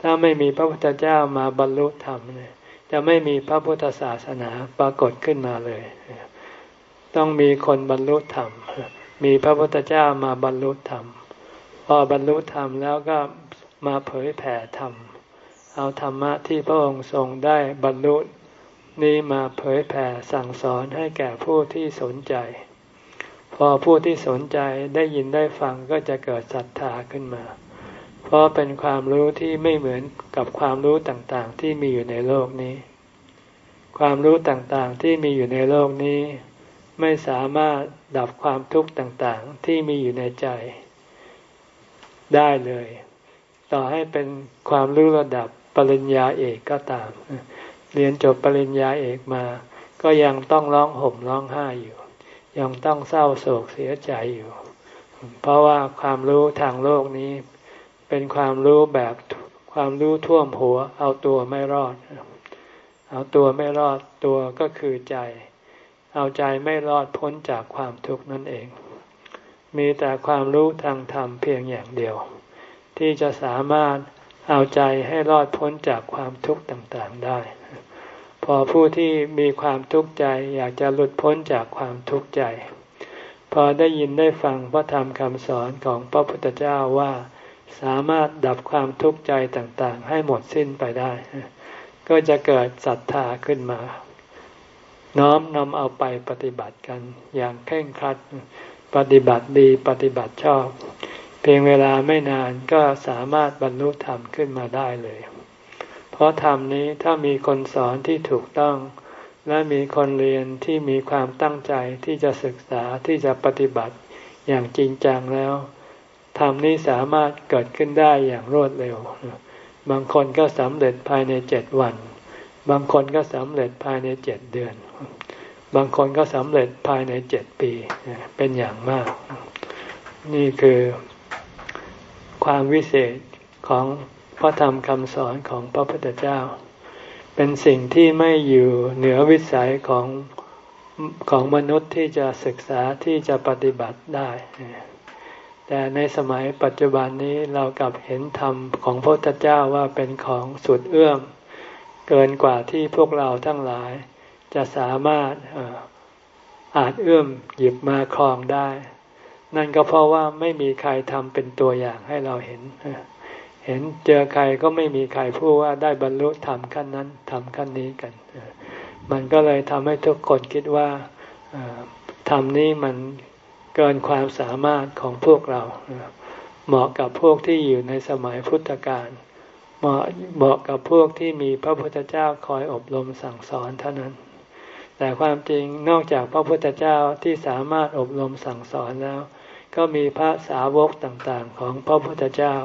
ถ้าไม่มีพระพุทธเจ้ามาบรรลุธรรมเนี่ยจะไม่มีพระพุทธศาสนาปรากฏขึ้นมาเลย ต้องมีคนบรรลุธรรม มีพระพุทธเจ้ามาบรรลุธรรม พอบรรลุธรรมแล้วก็มาเผยแผ่ธรรม เอาธรรมะที่พระองค์ทรงได้บรรลุนี้มาเผยแผ่สั่งสอนให้แก่ผู้ที่สนใจ พอผู้ที่สนใจได้ยินได้ฟังก็จะเกิดศรัทธาขึ้นมา เพราะเป็นความรู้ที่ไม่เหมือนกับความรู้ต่างๆ ที่มีอยู่ในโลกนี้ ความรู้ต่างๆที่มีอยู่ในโลกนี้ ไม่สามารถดับความทุกข์ต่างๆที่มีอยู่ในใจ ได้เลย ต่อให้เป็นความรู้ระดับ ปริญญาเอกก็ตาม เรียนจบปริญญาเอกมา ก็ยังต้องร้องห่มร้องไห้อยู่ ยังต้องเศร้าโศกเสียใจอยู่ เพราะว่าความรู้ทางโลกนี้ เป็นความรู้แบบความรู้ท่วมหัว เอาตัวไม่รอด เอาตัวไม่รอดตัวก็คือใจ เอาใจไม่รอดพ้นจากความทุกข์นั่นเอง มีแต่ความรู้ทางธรรมเพียงอย่างเดียว ที่จะสามารถ เอาใจให้รอดพ้นจากความทุกข์ต่างๆได้ พอผู้ที่มีความทุกข์ใจ อยากจะหลุดพ้นจากความทุกข์ใจ พอได้ยินได้ฟังพระธรรมคำสอนของพระพุทธเจ้าว่า สามารถดับความทุกข์ใจต่างๆ ให้หมดสิ้นไปได้ ก็จะเกิดศรัทธาขึ้นมา น้อมนำเอาไปปฏิบัติกันอย่างเคร่งครัดปฏิบัติดีปฏิบัติชอบ เพียงเวลาไม่นานก็สามารถบรรลุธรรมขึ้นมาได้เลย เพราะธรรมนี้ถ้ามีคนสอนที่ถูกต้อง และมีคนเรียนที่มีความตั้งใจที่จะศึกษาที่จะปฏิบัติอย่างจริงจังแล้วธรรมนี้สามารถเกิดขึ้นได้อย่างรวดเร็ว บางคนก็สำเร็จภายในเจ็ดวัน บางคนก็สำเร็จภายในเจ็ดเดือน บางคนก็สำเร็จภายในเจ็ดปี เป็นอย่างมาก นี่คือ ความวิเศษของพระธรรมคำสอนของพระพุทธเจ้า เป็นสิ่งที่ไม่อยู่เหนือวิสัยของของมนุษย์ที่จะศึกษาที่จะปฏิบัติได้ แต่ในสมัยปัจจุบันนี้เรากลับเห็นธรรมของพระพุทธเจ้าว่าเป็นของสุดเอื้อม เกินกว่าที่พวกเราทั้งหลายจะสามารถอาจเอื้อมหยิบมาครองได้ นั่นก็เพราะว่าไม่มีใครทำเป็นตัวอย่างให้เราเห็น เห็นเจอใครก็ไม่มีใครพูดว่าได้บรรลุธรรมขั้นนั้นธรรมขั้นนี้กัน มันก็เลยทำให้ทุกคนคิดว่าธรรมนี้มันเกินความสามารถของพวกเรา เหมาะกับพวกที่อยู่ในสมัยพุทธกาลเหมาะเหมาะกับพวกที่มีพระพุทธเจ้าคอยอบรมสั่งสอนเท่านั้น แต่ความจริงนอกจากพระพุทธเจ้าที่สามารถอบรมสั่งสอนแล้ว ก็มีพระสาวกต่างๆ ของพระพุทธเจ้า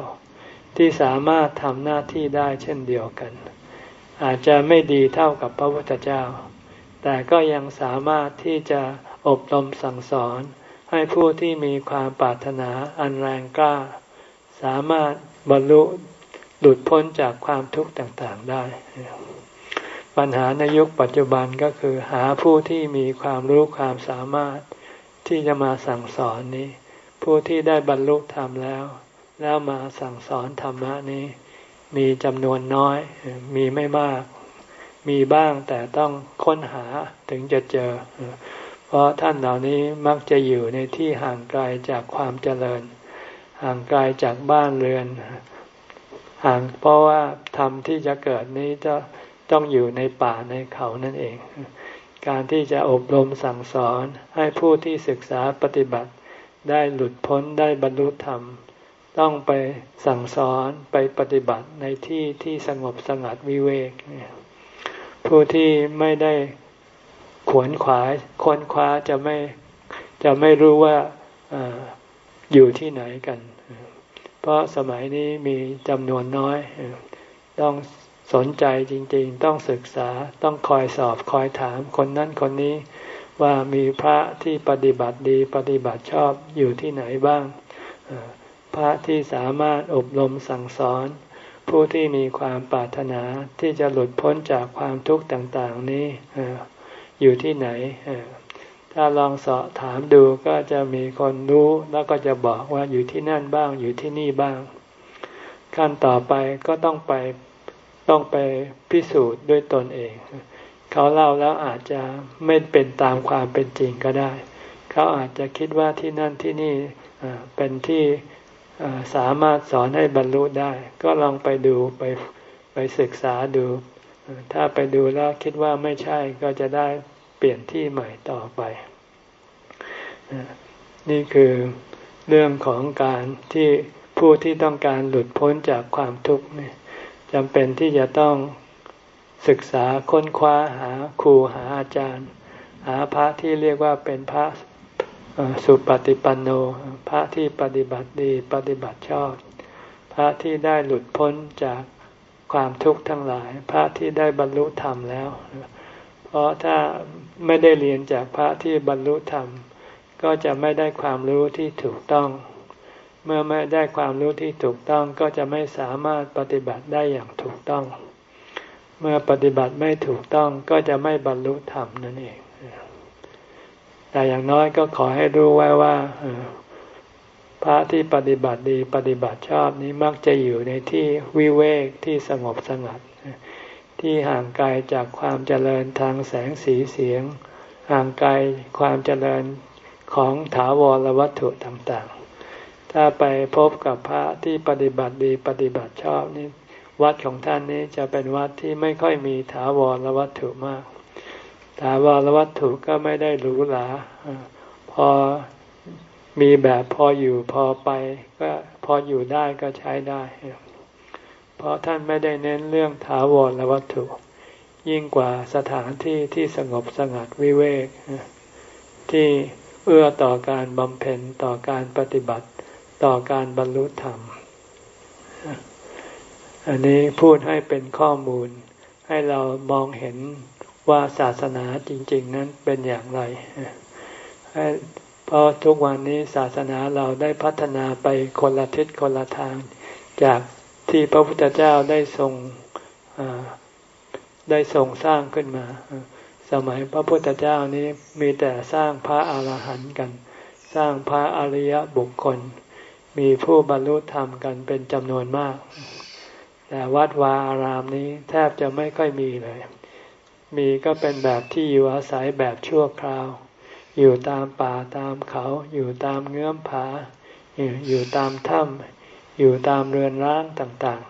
ที่สามารถทำหน้าที่ได้เช่นเดียวกัน อาจจะไม่ดีเท่ากับพระพุทธเจ้า แต่ก็ยังสามารถที่จะอบรมสั่งสอน ให้ผู้ที่มีความปรารถนาอันแรงกล้า สามารถบรรลุหลุดพ้นจากความทุกข์ต่างๆได้ ปัญหาในยุคปัจจุบันก็คือหาผู้ที่มีความรู้ความสามารถที่จะมาสั่งสอนนี้ ผู้ที่ได้บรรลุธรรมแล้ว แล้วมาสั่งสอนธรรมะนี้ มีจำนวนน้อย มีไม่มาก มีบ้างแต่ต้องค้นหาถึงจะเจอ เพราะท่านเหล่านี้มักจะอยู่ในที่ห่างไกลจากความเจริญ ห่างไกลจากบ้านเรือน ห่างเพราะว่าธรรมที่จะเกิดนี้จะต้องอยู่ในป่าในเขานั่นเอง การที่จะอบรมสั่งสอนให้ผู้ที่ศึกษาปฏิบัติ ได้หลุดพ้นได้บรรลุธรรม ต้องไปสั่งสอนไปปฏิบัติในที่ที่สงบสงัดวิเวก ผู้ที่ไม่ได้ขวนขวายค้นคว้าจะไม่จะไม่รู้ว่าออยู่ที่ไหนกัน เพราะสมัยนี้มีจำนวนน้อย ต้องสนใจจริง ๆ ต้องศึกษาต้องคอยสอบคอยถามคนนั้นคนนี้ ว่ามีพระที่ปฏิบัติดีปฏิบัติชอบอยู่ที่ไหนบ้าง พระที่สามารถอบรมสั่งสอน ผู้ที่มีความปรารถนาที่จะหลุดพ้นจากความทุกข์ต่างๆนี้อยู่ที่ไหน ถ้าลองสอบถามดูก็จะมีคนรู้แล้วก็จะบอกว่าอยู่ที่นั่นบ้างอยู่ที่นี่บ้าง ขั้นต่อไปก็ต้องไปต้องไปพิสูจน์ด้วยตนเอง เขาเล่าแล้วอาจจะไม่เป็นตามความเป็นจริงก็ได้ เขาอาจจะคิดว่าที่นั่นที่นี่เป็นที่สามารถสอนให้บรรลุได้ ก็ลองไปดูไปไปศึกษาดู ถ้าไปดูแล้วคิดว่าไม่ใช่ก็จะได้เปลี่ยนที่ใหม่ต่อไป นี่คือเรื่องของการที่ผู้ที่ต้องการหลุดพ้นจากความทุกข์นี่จำเป็นที่จะต้อง ศึกษาค้นคว้าหาครูหาอาจารย์ หาพระที่เรียกว่าเป็นพระสุปฏิปันโน พระที่ปฏิบัติดีปฏิบัติชอบ พระที่ได้หลุดพ้นจากความทุกข์ทั้งหลาย พระที่ได้บรรลุธรรมแล้ว เพราะถ้าไม่ได้เรียนจากพระที่บรรลุธรรม ก็จะไม่ได้ความรู้ที่ถูกต้อง เมื่อไม่ได้ความรู้ที่ถูกต้องก็จะไม่สามารถปฏิบัติได้อย่างถูกต้อง เมื่อปฏิบัติไม่ถูกต้องก็จะไม่บรรลุธรรมนั่นเอง แต่อย่างน้อยก็ขอให้รู้ไว้ว่าพระที่ปฏิบัติดีปฏิบัติชอบนี้มักจะอยู่ในที่วิเวกที่สงบสงัด ที่ห่างไกลจากความเจริญทางแสงสีเสียง ห่างไกลความเจริญของถาวรวัตถุต่างๆ ถ้าไปพบกับพระที่ปฏิบัติดีปฏิบัติชอบนี่ วัดของท่านนี้จะเป็นวัดที่ไม่ค่อยมีถาวรวัตถุมาก ถาวรวัตถุก็ไม่ได้หรูหราพอมีแบบพออยู่พอไป ก็พออยู่ได้ก็ใช้ได้ เพราะท่านไม่ได้เน้นเรื่องถาวรละวัตถุ ยิ่งกว่าสถานที่ที่สงบสงัดวิเวก ที่เอื้อต่อการบำเพ็ญต่อการปฏิบัติต่อการบรรลุธรรม อันนี้พูดให้เป็นข้อมูล ให้เรามองเห็นว่าศาสนาจริง ๆ นั้นเป็นอย่างไรเพราะทุกวันนี้ศาสนาเราได้พัฒนาไปคนละทิศคนละทาง จากที่พระพุทธเจ้าได้ทรงได้ทรงสร้างขึ้นมา สมัยพระพุทธเจ้านี้มีแต่สร้างพระอาหารหันต์กัน สร้างพระอริยบุคคล มีผู้บรรลุธรรมกันเป็นจำนวนมาก แต่วัดวาอารามนี้แทบจะไม่ค่อยมีเลย มีก็เป็นแบบที่อยู่อาศัยแบบชั่วคราว อยู่ตามป่าตามเขา อยู่ตามเงื้อมผา อยู่ตามถ้ำอยู่ตามเรือนร้างต่าง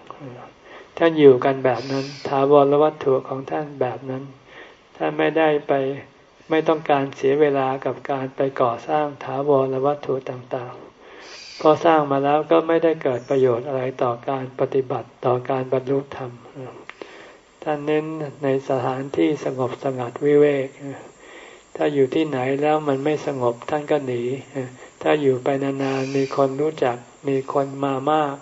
ๆ ท่านอยู่กันแบบนั้นถาวรวัตถุของท่านแบบนั้น ท่านไม่ได้ไปไม่ต้องการเสียเวลากับการไปก่อสร้างถาวรวัตถุต่างๆ พอสร้างมาแล้วก็ไม่ได้เกิดประโยชน์อะไรต่อการปฏิบัติต่อการบรรลุธรรมท่านเน้นในสถานที่สงบสงัดวิเวก ถ้าอยู่ที่ไหนแล้วมันไม่สงบท่านก็หนี ถ้าอยู่ไปนานๆมีคนรู้จักมีคนมามาก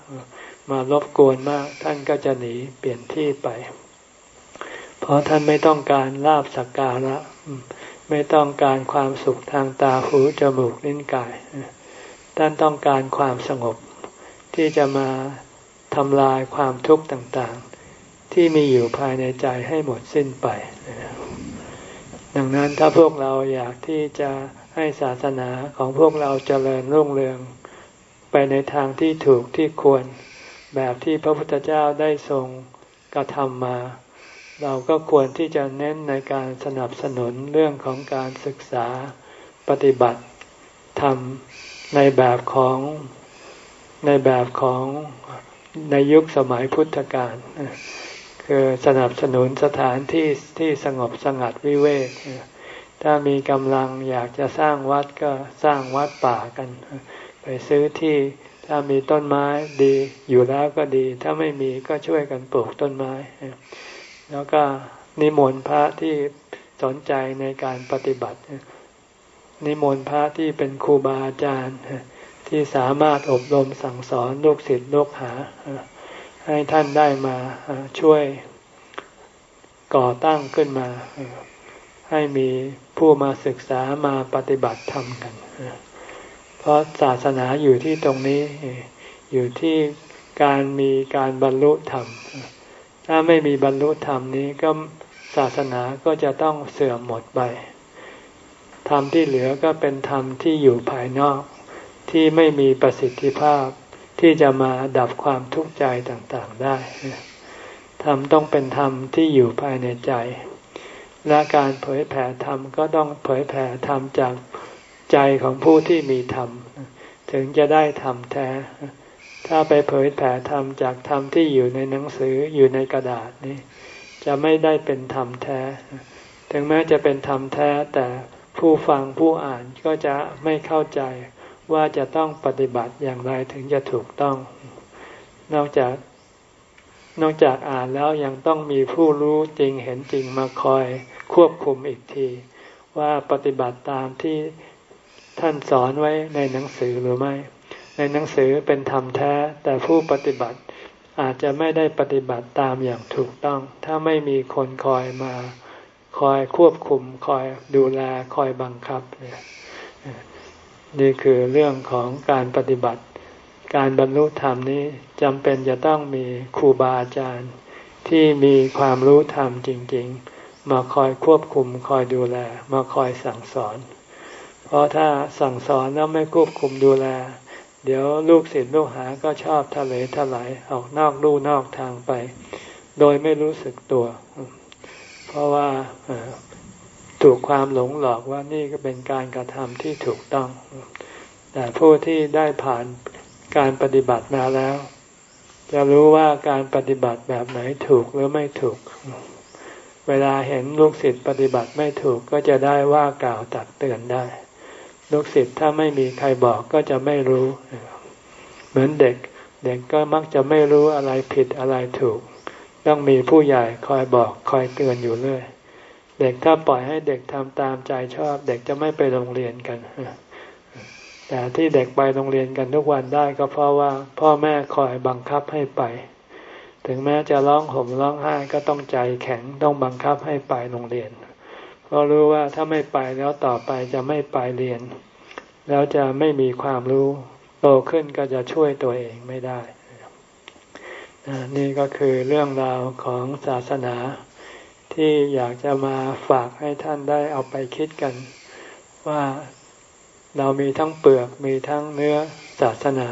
มารบกวนมาก ท่านก็จะหนีเปลี่ยนที่ไป เพราะท่านไม่ต้องการลาบสักการะ ไม่ต้องการความสุขทางตาหูจมูกลิ้นกาย ท่านต้องการความสงบ ที่จะมาทำลายความทุกข์ต่างๆ ที่มีอยู่ภายในใจให้หมดสิ้นไป ดังนั้นถ้าพวกเราอยากที่จะให้ศาสนาของพวกเราเจริญรุ่งเรือง ไปในทางที่ถูกที่ควร แบบที่พระพุทธเจ้าได้ทรงกระทำมา เราก็ควรที่จะเน้นในการสนับสนุนเรื่องของการศึกษาปฏิบัติธรรม ในแบบของในแบบของในยุคสมัยพุทธกาลคือสนับสนุนสถานที่ที่สงบสงัดวิเวกถ้ามีกำลังอยากจะสร้างวัดก็สร้างวัดป่ากัน ไปซื้อที่ถ้ามีต้นไม้ดีอยู่แล้วก็ดี ถ้าไม่มีก็ช่วยกันปลูกต้นไม้ แล้วก็นิมนต์พระที่สนใจในการปฏิบัติ นิมนต์พระที่เป็นครูบาอาจารย์ที่สามารถอบรมสั่งสอนลูกศิษย์ลูกหา ให้ท่านได้มาช่วยก่อตั้งขึ้นมา ให้มีผู้มาศึกษามาปฏิบัติธรรมกัน เพราะศาสนาอยู่ที่ตรงนี้อยู่ที่การมีการบรรลุธรรม ถ้าไม่มีบรรลุธรรมนี้ก็ศาสนาก็จะต้องเสื่อมหมดไป ธรรมที่เหลือก็เป็นธรรมที่อยู่ภายนอก ที่ไม่มีประสิทธิภาพที่จะมาดับความทุกข์ใจต่างๆได้ ธรรมต้องเป็นธรรมที่อยู่ภายในใจ และการเผยแผ่ธรรมก็ต้องเผยแผ่ธรรมจากใจของผู้ที่มีธรรม ถึงจะได้ธรรมแท้ ถ้าไปเผยแผ่ธรรมจากธรรมที่อยู่ในหนังสืออยู่ในกระดาษนี้ จะไม่ได้เป็นธรรมแท้ ถึงแม้จะเป็นธรรมแท้แต่ ผู้ฟังผู้อ่านก็จะไม่เข้าใจว่าจะต้องปฏิบัติอย่างไรถึงจะถูกต้อง นอกจากนอกจากอ่านแล้วยังต้องมีผู้รู้จริงเห็นจริงมาคอยควบคุมอีกที ว่าปฏิบัติตามที่ท่านสอนไว้ในหนังสือหรือไม่ ในหนังสือเป็นธรรมแท้ แต่ผู้ปฏิบัติอาจจะไม่ได้ปฏิบัติตามอย่างถูกต้อง ถ้าไม่มีคนคอยมา คอยควบคุม คอยดูแล คอยบังคับนี่คือเรื่องของการปฏิบัติ การบรรลุธรรมนี้จำเป็นจะต้องมีครูบาอาจารย์ที่มีความรู้ธรรมจริง ๆ มาคอยควบคุม คอยดูแล มาคอยสั่งสอน เพราะถ้าสั่งสอนแล้วไม่ควบคุมดูแล เดี๋ยวลูกศิษย์ลูกหาก็ชอบทะเลทลายออกนอกลู่นอกทางไป โดยไม่รู้สึกตัว ราะว่าถูกความหลงหลอกว่านี่ก็เป็นการกระทำที่ถูกต้อง แต่ผู้ที่ได้ผ่านการปฏิบัติมาแล้ว จะรู้ว่าการปฏิบัติแบบไหนถูกหรือไม่ถูก เวลาเห็นลูกศิษย์ปฏิบัติไม่ถูกก็จะได้ว่ากล่าวตักเตือนได้ ลูกศิษย์ถ้าไม่มีใครบอกก็จะไม่รู้ เหมือนเด็ก เด็กก็มักจะไม่รู้อะไรผิดอะไรถูก ต้องมีผู้ใหญ่คอยบอกคอยเตือนอยู่เรื่อย เด็กถ้าปล่อยให้เด็กทำตามใจชอบ เด็กจะไม่ไปโรงเรียนกัน แต่ที่เด็กไปโรงเรียนกันทุกวันได้ก็เพราะว่า พ่อแม่คอยบังคับให้ไป ถึงแม้จะร้องห่มร้องไห้ก็ต้องใจแข็งต้องบังคับให้ไปโรงเรียน เพราะรู้ว่าถ้าไม่ไปแล้วต่อไปจะไม่ไปเรียน แล้วจะไม่มีความรู้โตขึ้นก็จะช่วยตัวเองไม่ได้ นี่ก็คือเรื่องราวของศาสนา ที่อยากจะมาฝากให้ท่านได้เอาไปคิดกัน ว่าเรามีทั้งเปลือกมีทั้งเนื้อศาสนา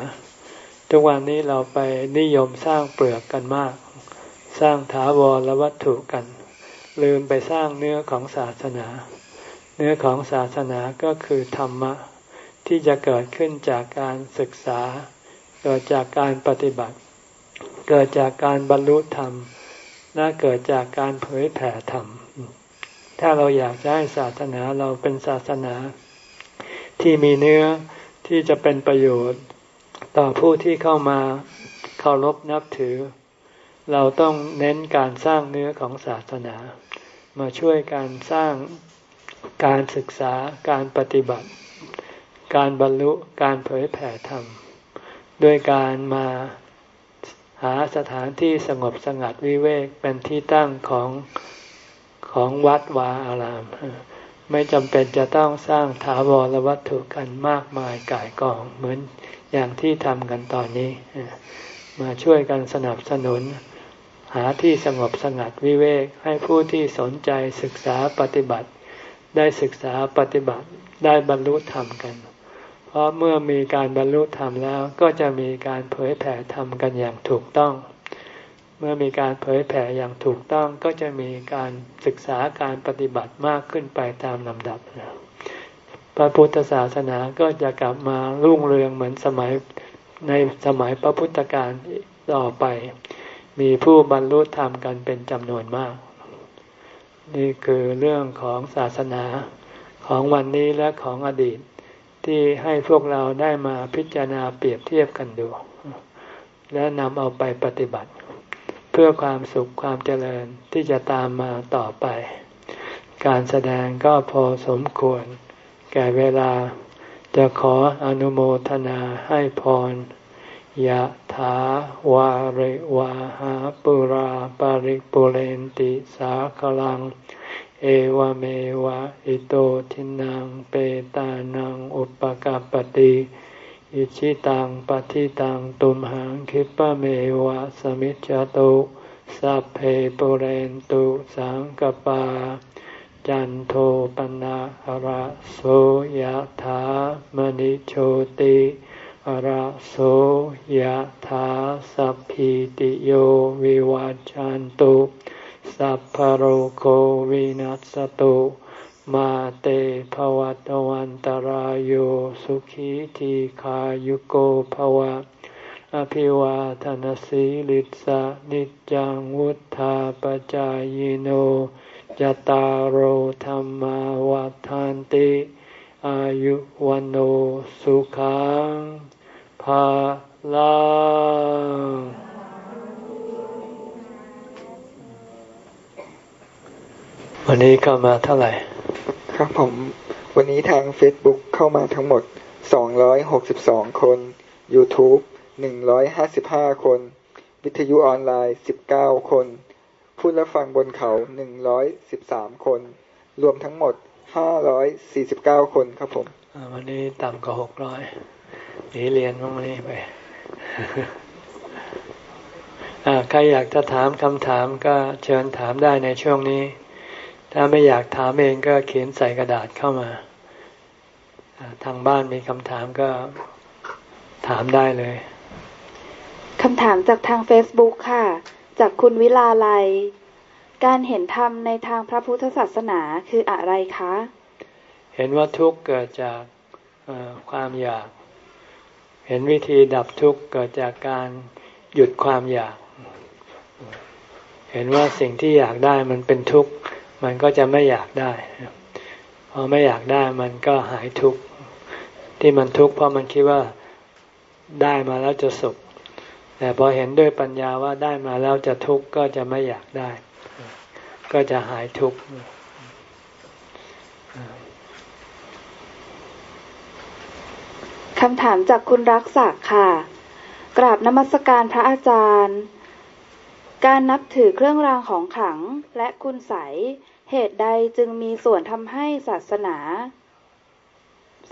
ทุกวันนี้เราไปนิยมสร้างเปลือกกันมาก สร้างถาวรและวัตถุกัน ลืมไปสร้างเนื้อของศาสนา เนื้อของศาสนาก็คือธรรมะที่จะเกิดขึ้นจากการศึกษาเกิดจากการปฏิบัติ เกิดจากการบรรลุธรรมและเกิดจากการเผยแผ่ธรรม ถ้าเราอยากจะให้ศาสนาเราเป็นศาสนา ที่มีเนื้อที่จะเป็นประโยชน์ต่อผู้ที่เข้ามาเคารพนับถือ เราต้องเน้นการสร้างเนื้อของศาสนา มาช่วยการสร้างการศึกษาการปฏิบัติ การบรรลุการเผยแผ่ธรรม ด้วยการมา หาสถานที่สงบสงัดวิเวกเป็นที่ตั้งของของวัดวาอาราม ไม่จำเป็นจะต้องสร้างถาวรวัตถุกันมากมายก่ายกองเหมือนอย่างที่ทำกันตอนนี้ มาช่วยกันสนับสนุน หาที่สงบสงัดวิเวกให้ผู้ที่สนใจศึกษาปฏิบัติ ได้ศึกษาปฏิบัติได้บรรลุธรรมกัน เพราะเมื่อมีการบรรลุธรรมแล้วก็จะมีการเผยแผ่ธรรมกันอย่างถูกต้อง เมื่อมีการเผยแผ่อย่างถูกต้องก็จะมีการศึกษาการปฏิบัติมากขึ้นไปตามลำดับ พระพุทธศาสนาก็จะกลับมารุ่งเรืองเหมือนสมัยในสมัยพระพุทธการต่อไป มีผู้บรรลุธรรมกันเป็นจำนวนมาก นี่คือเรื่องของศาสนาของวันนี้และของอดีต ที่ให้พวกเราได้มาพิจารณาเปรียบเทียบกันดู และนำเอาไปปฏิบัติ เพื่อความสุขความเจริญที่จะตามมาต่อไป การแสดงก็พอสมควร แก่เวลาจะขออนุโมทนาให้พรยะถาวาริวาหาปุราปาริปุเรนติสาคลัง เอวเมวะอิโตทินังเปตานังอุปกาปติอิชิตังปฏิตังตุมหังคิปะเมวะสมิจจตุสัพเพปุเรนตุสังกปา จันโทปนะหระโสยถามณิโชติหระโสยถาสัพพิติโยวิวัจจันตุ สัพพโรโควินัสตุมาเตภวัตวันตารโยสุขีทีขายุโกภวะ อภิวาทนสีลิสะนิจังวุธาปจายโนจตารโหธรรมวาทานติ อายุวันโอสุขังภาลัง วันนี้เข้ามาเท่าไหร่ ครับผม วันนี้ทาง Facebook เข้ามาทั้งหมด 262 คน YouTube 155 คน วิทยุออนไลน์ 19 คน ผู้รับฟังบนเขาหนึ่งร้อยสิบสามคน รวมทั้งหมดห้าร้อยสี่สิบเก้าคนครับผม วันนี้ต่ำกว่าหกร้อยหนีเรียนวันนี้ไปใครอยากจะถามคำถามก็เชิญถามได้ในช่วงนี้ ถ้าไม่อยากถามเองก็เขียนใส่กระดาษเข้ามา ทางบ้านมีคำถามก็ถามได้เลยคำถามจากทาง Facebook ค่ะ จากคุณวิลาไลการเห็นธรรมในทางพระพุทธศาสนาคืออะไรคะ เห็นว่าทุกข์เกิดจากความอยาก เห็นวิธีดับทุกข์เกิดจากการหยุดความอยาก เห็นว่าสิ่งที่อยากได้มันเป็นทุกข์ มันก็จะไม่อยากได้ พอไม่อยากได้มันก็หายทุกข์ที่มันทุกข์เพราะมันคิดว่าได้มาแล้วจะสุข แต่พอเห็นด้วยปัญญาว่าได้มาแล้วจะทุกข์ก็จะไม่อยากได้ ก็จะหายทุกข์คำถามจากคุณรักศักค่ะ กราบนมัสการพระอาจารย์ การนับถือเครื่องรางของขลังและคุณใส เหตุใดจึงมีส่วนทำให้ศาสนา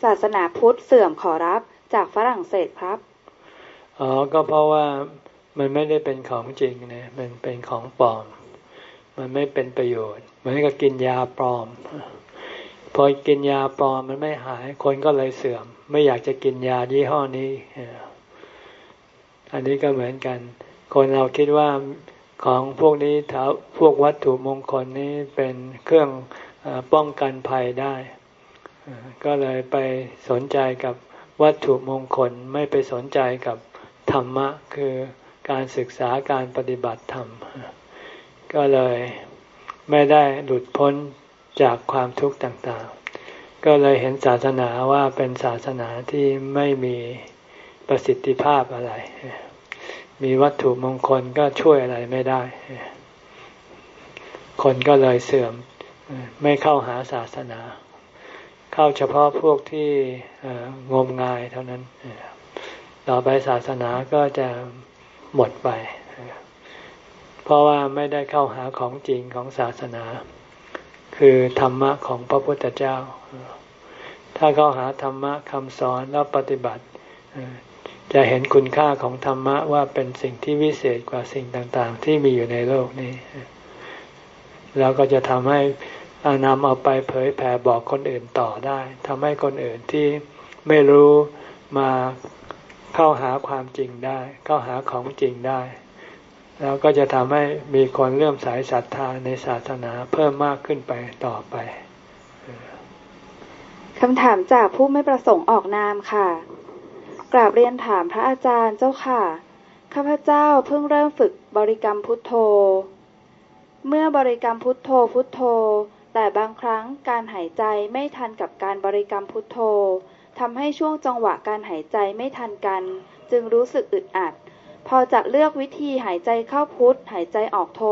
ศาสนาพุทธเสื่อมขอรับจากฝรั่งเศสครับ อ๋อ ก็เพราะว่ามันไม่ได้เป็นของจริงนะ มันเป็นของปลอม มันไม่เป็นประโยชน์ เหมือนกับกินยาปลอม พอกินยาปลอมมันไม่หาย คนก็เลยเสื่อม ไม่อยากจะกินยายี่ห้อนี้ อันนี้ก็เหมือนกัน คนเราคิดว่า ของพวกนี้ถ้าพวกวัตถุมงคลนี้เป็นเครื่องป้องกันภัยได้ ก็เลยไปสนใจกับวัตถุมงคลไม่ไปสนใจกับธรรมะ คือการศึกษาการปฏิบัติธรรม ก็เลยไม่ได้หลุดพ้นจากความทุกข์ต่างๆ ก็เลยเห็นศาสนาว่าเป็นศาสนาที่ไม่มีประสิทธิภาพอะไร มีวัตถุมงคลก็ช่วยอะไรไม่ได้ คนก็เลยเสื่อมไม่เข้าหาศาสนา เข้าเฉพาะพวกที่งมงายเท่านั้น ต่อไปศาสนาก็จะหมดไป เพราะว่าไม่ได้เข้าหาของจริงของศาสนา คือธรรมะของพระพุทธเจ้า ถ้าเข้าหาธรรมะคำสอนแล้วปฏิบัติ จะเห็นคุณค่าของธรรมะว่าเป็นสิ่งที่วิเศษกว่าสิ่งต่างๆ ที่มีอยู่ในโลกนี้ แล้วก็จะทำให้นำเอาไปเผยแผ่บอกคนอื่นต่อได้ทำให้คนอื่นที่ไม่รู้มาเข้าหาความจริงได้ เข้าหาของจริงได้ แล้วก็จะทำให้มีคนเลื่อมสายศรัทธาในศาสนาเพิ่มมากขึ้นไปต่อไปคำถามจากผู้ไม่ประสงค์ออกนามค่ะ กราบเรียนถามพระอาจารย์เจ้าค่ะ ข้าพเจ้าเพิ่งเริ่มฝึกบริกรรมพุทโธ เมื่อบริกรรมพุทโธพุทโธ แต่บางครั้งการหายใจไม่ทันกับการบริกรรมพุทโธทำให้ช่วงจังหวะการหายใจไม่ทันกัน จึงรู้สึกอึดอัด พอจะเลือกวิธีหายใจเข้าพุทหายใจออกโท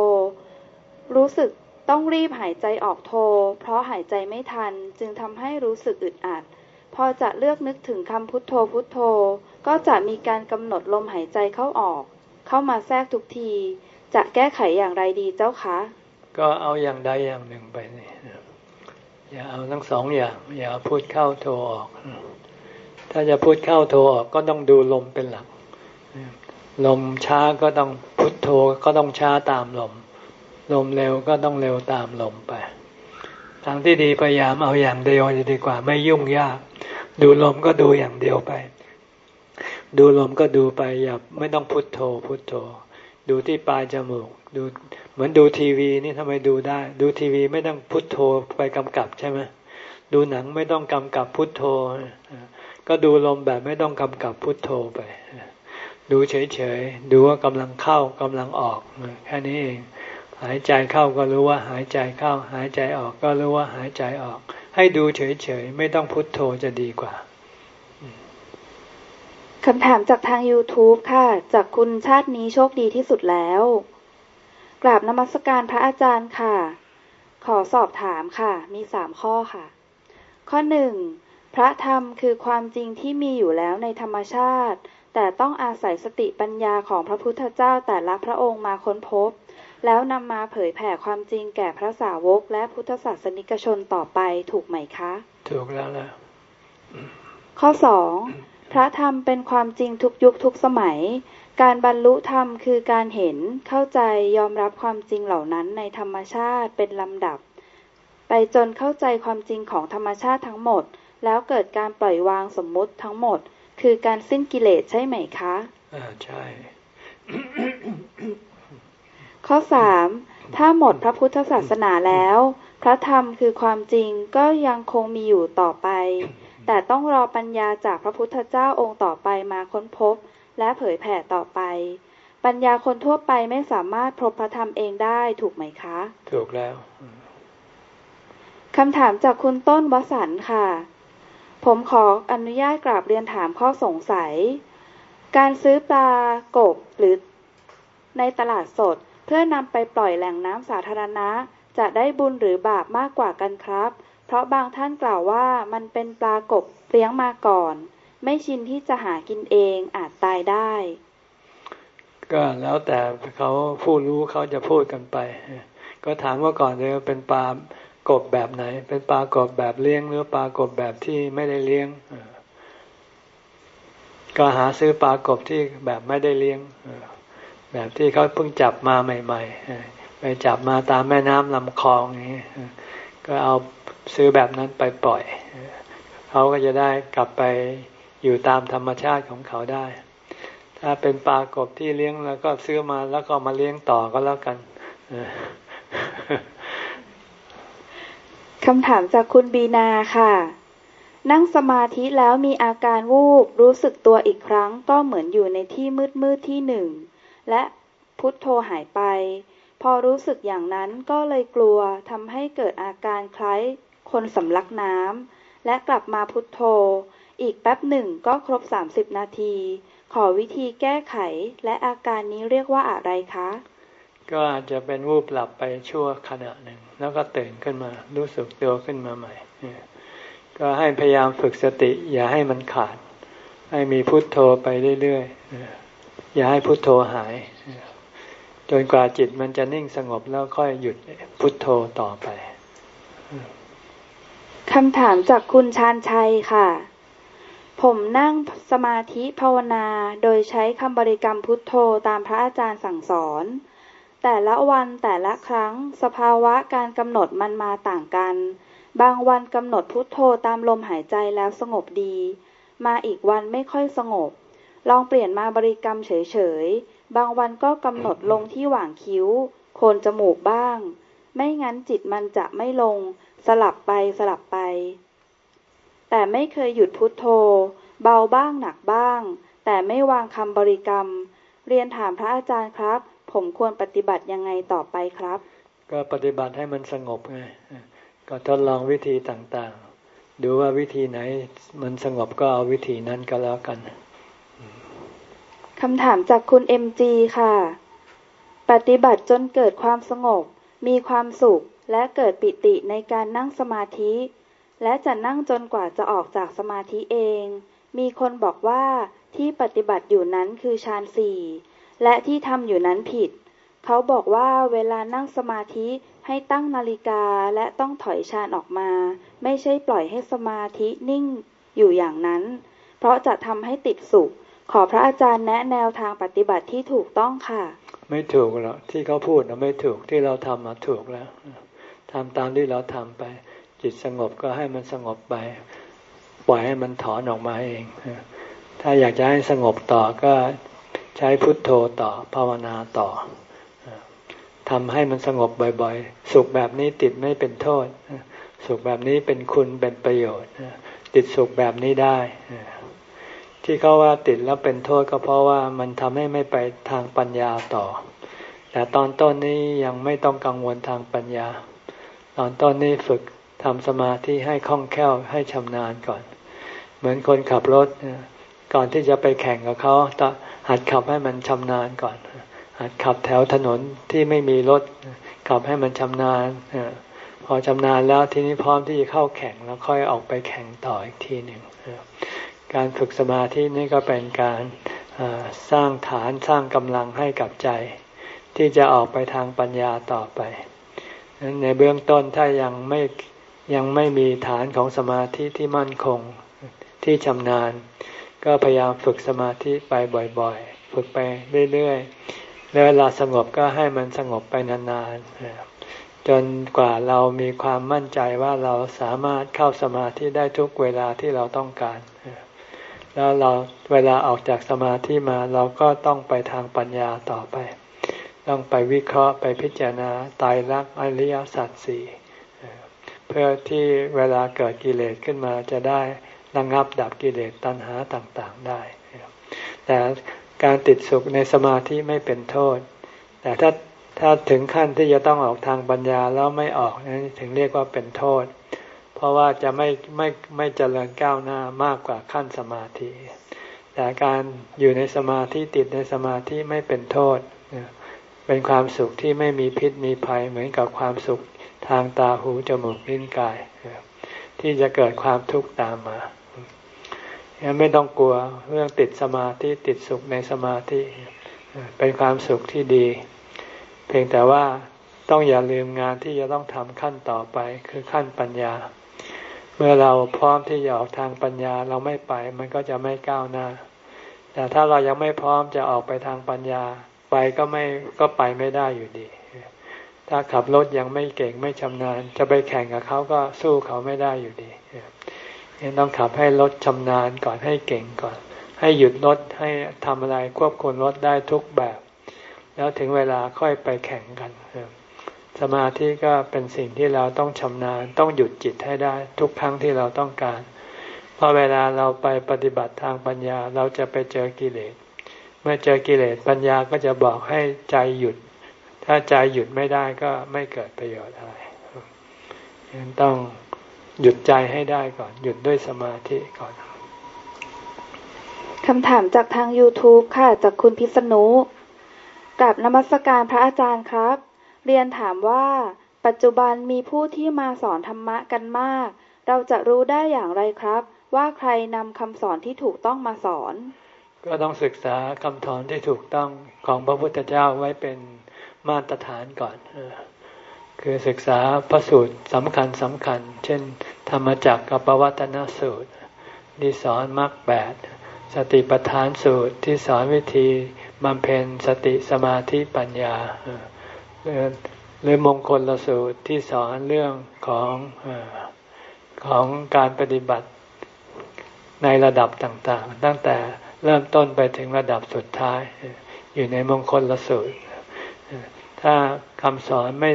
รู้สึกต้องรีบหายใจออกโท เพราะหายใจไม่ทันจึงทำให้รู้สึกอึดอัด พอจะเลือกนึกถึงคำพุทโธพุทโธ ก็จะมีการกำหนดลมหายใจเข้าออก เข้ามาแทรกทุกที จะแก้ไขอย่างไรดีเจ้าคะ ก็เอาอย่างใดอย่างหนึ่งไปนี่อย่าเอาทั้งสองอย่าง อย่าพูดเข้าโทรออก ถ้าจะพูดเข้าโทรออกก็ต้องดูลมเป็นหลัก ลมช้าก็ต้องพุทโธก็ต้องช้าตามลม ลมเร็วก็ต้องเร็วตามลมไป ทางที่ดีพยายามเอาอย่างเดียวจะดีกว่าไม่ยุ่งยาก ดูลมก็ดูอย่างเดียวไป ดูลมก็ดูไปอย่าไม่ต้องพุทโธพุทโธ ดูที่ปลายจมูก ดูเหมือนดูทีวีนี่ทำไมดูได้ ดูทีวีไม่ต้องพุทโธไปกำกับใช่ไหมดูหนังไม่ต้องกำกับพุทโธ ก็ดูลมแบบไม่ต้องกำกับพุทโธไป ดูเฉยๆ ดูว่ากำลังเข้ากำลังออก แค่นี้เอง หายใจเข้าก็รู้ว่าหายใจเข้า หายใจออกก็รู้ว่าหายใจออก ให้ดูเฉยๆ ไม่ต้องพุทโธจะดีกว่าคำถามจากทาง YouTube ค่ะ จากคุณชาตินี้โชคดีที่สุดแล้ว กราบนมัสการพระอาจารย์ค่ะ ขอสอบถามค่ะ มีสามข้อค่ะ ข้อหนึ่งพระธรรมคือความจริงที่มีอยู่แล้วในธรรมชาติ แต่ต้องอาศัยสติปัญญาของพระพุทธเจ้าแต่ละพระองค์มาค้นพบ แล้วนำมาเผยแผ่ความจริงแก่พระสาวกและพุทธศาสนิกชนต่อไปถูกไหมคะ ถูกแล้วล่ะข้อสองพระธรรมเป็นความจริงทุกยุคทุกสมัย การบรรลุธรรมคือการเห็นเข้าใจยอมรับความจริงเหล่านั้นในธรรมชาติเป็นลำดับ ไปจนเข้าใจความจริงของธรรมชาติทั้งหมด แล้วเกิดการปล่อยวางสมมุติทั้งหมด คือการสิ้นกิเลสใช่ไหมคะ อ่าใช่ ข้อสามถ้าหมดพระพุทธศาสนาแล้ว พระธรรมคือความจริงก็ยังคงมีอยู่ต่อไป แต่ต้องรอปัญญาจากพระพุทธเจ้าองค์ต่อไปมาค้นพบ และเผยแผ่ต่อไป ปัญญาคนทั่วไปไม่สามารถพบพระธรรมเองได้ถูกไหมคะ ถูกแล้วคำถามจากคุณต้นวสันค่ะ ผมขออนุญาตกราบเรียนถามข้อสงสัย การซื้อปลากบหรือในตลาดสดเพื่อนำไปปล่อยแหล่งน้ำสาธารณะ จะได้บุญหรือบาปมากกว่ากันครับ เพราะบางท่านกล่าวว่ามันเป็นปลากบเลี้ยงมาก่อน ไม่ชินที่จะหากินเองอาจตายได้ ก็แล้วแต่เขาผู้รู้เขาจะพูดกันไป ก็ถามว่าก่อนเลยเป็นปลากบแบบไหน เป็นปลากบแบบเลี้ยง หรือปลากบแบบที่ไม่ได้เลี้ยงก็หาซื้อปลากบที่แบบไม่ได้เลี้ยง แบบที่เขาเพิ่งจับมาใหม่ๆไปจับมาตามแม่น้ำลำคลองนี้ก็เอาซื้อแบบนั้นไปปล่อย เขาก็จะได้กลับไปอยู่ตามธรรมชาติของเขาได้ ถ้าเป็นปลากบที่เลี้ยงแล้วก็ซื้อมาแล้วก็มาเลี้ยงต่อก็แล้วกันคำถามจากคุณบีนาค่ะ นั่งสมาธิแล้วมีอาการวูบรู้สึกตัวอีกครั้งก็เหมือนอยู่ในที่มืดมืดที่หนึ่ง และพุทโธหายไป พอรู้สึกอย่างนั้นก็เลยกลัวทำให้เกิดอาการคล้ายคนสำลักน้ำและกลับมาพุทโธ อีกแป๊บหนึ่งก็ครบ 30 นาที ขอวิธีแก้ไขและอาการนี้เรียกว่าอะไรคะ ก็อาจจะเป็นวูบหลับไปชั่วขณะหนึ่ง แล้วก็ตื่นขึ้นมารู้สึกตัวขึ้นมาใหม่ ก็ให้พยายามฝึกสติอย่าให้มันขาด ให้มีพุทโธไปเรื่อยๆ อย่าให้พุทโธหาย จนกว่าจิตมันจะนิ่งสงบแล้วค่อยหยุดพุทโธต่อไปคำถามจากคุณชานชัยค่ะ ผมนั่งสมาธิภาวนาโดยใช้คำบริกรรมพุทโธตามพระอาจารย์สั่งสอน แต่ละวันแต่ละครั้งสภาวะการกำหนดมันมาต่างกัน บางวันกำหนดพุทโธตามลมหายใจแล้วสงบดี มาอีกวันไม่ค่อยสงบ ลองเปลี่ยนมาบริกรรมเฉยๆ บางวันก็กำหนดลงที่หว่างคิ้ว โคนจมูกบ้าง ไม่งั้นจิตมันจะไม่ลง สลับไปสลับไป แต่ไม่เคยหยุดพุทโธ เบาบ้างหนักบ้าง แต่ไม่วางคำบริกรรม เรียนถามพระอาจารย์ครับ ผมควรปฏิบัติยังไงต่อไปครับ ก็ปฏิบัติให้มันสงบไงก็ทดลองวิธีต่างๆ ดูว่าวิธีไหนมันสงบก็เอาวิธีนั้นก็แล้วกัน คำถามจากคุณเอ็มจีค่ะ ปฏิบัติจนเกิดความสงบ มีความสุข และเกิดปิติในการนั่งสมาธิ และจะนั่งจนกว่าจะออกจากสมาธิเอง มีคนบอกว่าที่ปฏิบัติอยู่นั้นคือฌานสี่ และที่ทำอยู่นั้นผิด เขาบอกว่าเวลานั่งสมาธิให้ตั้งนาฬิกาและต้องถอยฌานออกมา ไม่ใช่ปล่อยให้สมาธินิ่งอยู่อย่างนั้น เพราะจะทำให้ติดสุข ขอพระอาจารย์แนะแนวทางปฏิบัติที่ถูกต้องค่ะ ไม่ถูกหรอกที่เขาพูดนะไม่ถูกที่เราทำมาถูกแล้วทำตามที่เราทำไป จิตสงบก็ให้มันสงบไป ปล่อยให้มันถอนออกมาเอง ถ้าอยากจะให้สงบต่อก็ใช้พุทโธต่อภาวนาต่อทำให้มันสงบบ่อยๆ สุขแบบนี้ติดไม่เป็นโทษ สุขแบบนี้เป็นคุณเป็นประโยชน์ ติดสุขแบบนี้ได้ ที่เขาว่าติดแล้วเป็นโทษก็เพราะว่ามันทำให้ไม่ไปทางปัญญาต่อ แต่ตอนต้นนี้ยังไม่ต้องกังวลทางปัญญา ตอนต้นนี้ฝึกทำสมาธิให้คล่องแคล่วให้ชำนาญก่อน เหมือนคนขับรถ ก่อนที่จะไปแข่งกับเขาต้อหัดขับให้มันชำนาญก่อน หัดขับแถวถนนที่ไม่มีรถ ขับให้มันชำนาญพอชำนาญแล้วทีนี้พร้อมที่จะเข้าแข่งแล้วค่อยออกไปแข่งต่ออีกทีหนึ่ง การฝึกสมาธินี่ก็เป็นการสร้างฐานสร้างกำลังให้กับใจ ที่จะออกไปทางปัญญาต่อไป ในเบื้องต้นถ้ายังไม่ยังไม่มีฐานของสมาธิที่มั่นคงที่ชำนาญ ก็พยายามฝึกสมาธิไปบ่อยๆ ฝึกไปเรื่อยๆแล้วเวลาสงบก็ให้มันสงบไปนานๆ จนกว่าเรามีความมั่นใจว่าเราสามารถเข้าสมาธิได้ทุกเวลาที่เราต้องการ แล้วเราเวลาออกจากสมาธิมาเราก็ต้องไปทางปัญญาต่อไป ต้องไปวิเคราะห์ไปพิจารณาตายรักอริยสัจสี่เพื่อที่เวลาเกิดกิเลสขึ้นมาจะได้ระงงับดับกิเลสตัณหาต่างๆได้ แต่การติดสุขในสมาธิไม่เป็นโทษ แต่ถ้าถ้าถึงขั้นที่จะต้องออกทางปัญญาแล้วไม่ออกนั้นถึงเรียกว่าเป็นโทษ เพราะว่าจะไม่ไม่ไม่เจริญก้าวหน้ามากกว่าขั้นสมาธิ แต่การอยู่ในสมาธิติดในสมาธิไม่เป็นโทษ เป็นความสุขที่ไม่มีพิษมีภัยเหมือนกับความสุขทางตาหูจมูกลิ้นกาย ที่จะเกิดความทุกข์ตามมายังไม่ต้องกลัวเรื่องติดสมาธิติดสุขในสมาธิเป็นความสุขที่ดี เพียงแต่ว่าต้องอย่าลืมงานที่จะต้องทำขั้นต่อไปคือขั้นปัญญา เมื่อเราพร้อมที่จะออกทางปัญญาเราไม่ไป มันก็จะไม่ก้าวหน้า แต่ถ้าเรายังไม่พร้อมจะออกไปทางปัญญาไปก็ไม่ก็ไปไม่ได้อยู่ดี ถ้าขับรถยังไม่เก่งไม่ชำนาญ จะไปแข่งกับเขาก็สู้เขาไม่ได้อยู่ดียังต้องขับให้รถชำนาญก่อนให้เก่งก่อน ให้หยุดรถให้ทำอะไรควบคุมรถได้ทุกแบบ แล้วถึงเวลาค่อยไปแข่งกัน สมาธิก็เป็นสิ่งที่เราต้องชำนาญต้องหยุดจิตให้ได้ ทุกครั้งที่เราต้องการพอเวลาเราไปปฏิบัติทางปัญญาเราจะไปเจอกิเลส เมื่อเจอกิเลสปัญญาก็จะบอกให้ใจหยุด ถ้าใจหยุดไม่ได้ก็ไม่เกิดประโยชน์อะไรยังต้องหยุดใจให้ได้ก่อน หยุดด้วยสมาธิก่อนคำถามจากทาง YouTube ค่ะ จากคุณพิษณุกับนมัสการพระอาจารย์ครับ เรียนถามว่า ปัจจุบันมีผู้ที่มาสอนธรรมะกันมาก เราจะรู้ได้อย่างไรครับ ว่าใครนำคำสอนที่ถูกต้องมาสอน ก็ต้องศึกษาคำสอนที่ถูกต้องของพระพุทธเจ้าไว้เป็นมาตรฐานก่อนคือศึกษาพระสูตรสำคัญสำคัญ เช่น ธรรมจักรกับปวัตนสูตร ที่สอนมรรคแปดสติปัฏฐานสูตรที่สอนวิธีบำเพ็ญสติสมาธิปัญญา หรือมงคลละสูตรที่สอนเรื่องของของการปฏิบัติในระดับต่างๆ ตั้งแต่เริ่มต้นไปถึงระดับสุดท้าย อยู่ในมงคลละสูตร ถ้าคำสอนไม่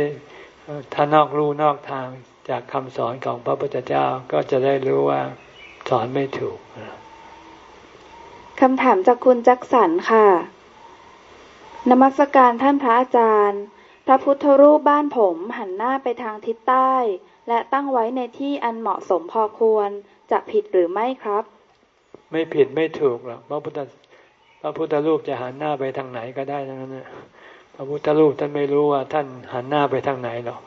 ถ้านอกรู้นอกทางจากคำสอนของพระพุทธเจ้าก็จะได้รู้ว่าสอนไม่ถูกคำถามจากคุณจักสันค่ะ นมัสการท่านพระอาจารย์ พระพุทธรูปบ้านผมหันหน้าไปทางทิศใต้ และตั้งไว้ในที่อันเหมาะสมพอควรจะผิดหรือไม่ครับ ไม่ผิดไม่ถูกหรอกพระพุทธพระพุทธรูปจะหันหน้าไปทางไหนก็ได้ทั้งนั้นพระพุทธรูปท่านไม่รู้ว่าท่านหันหน้าไปทางไหนหรอก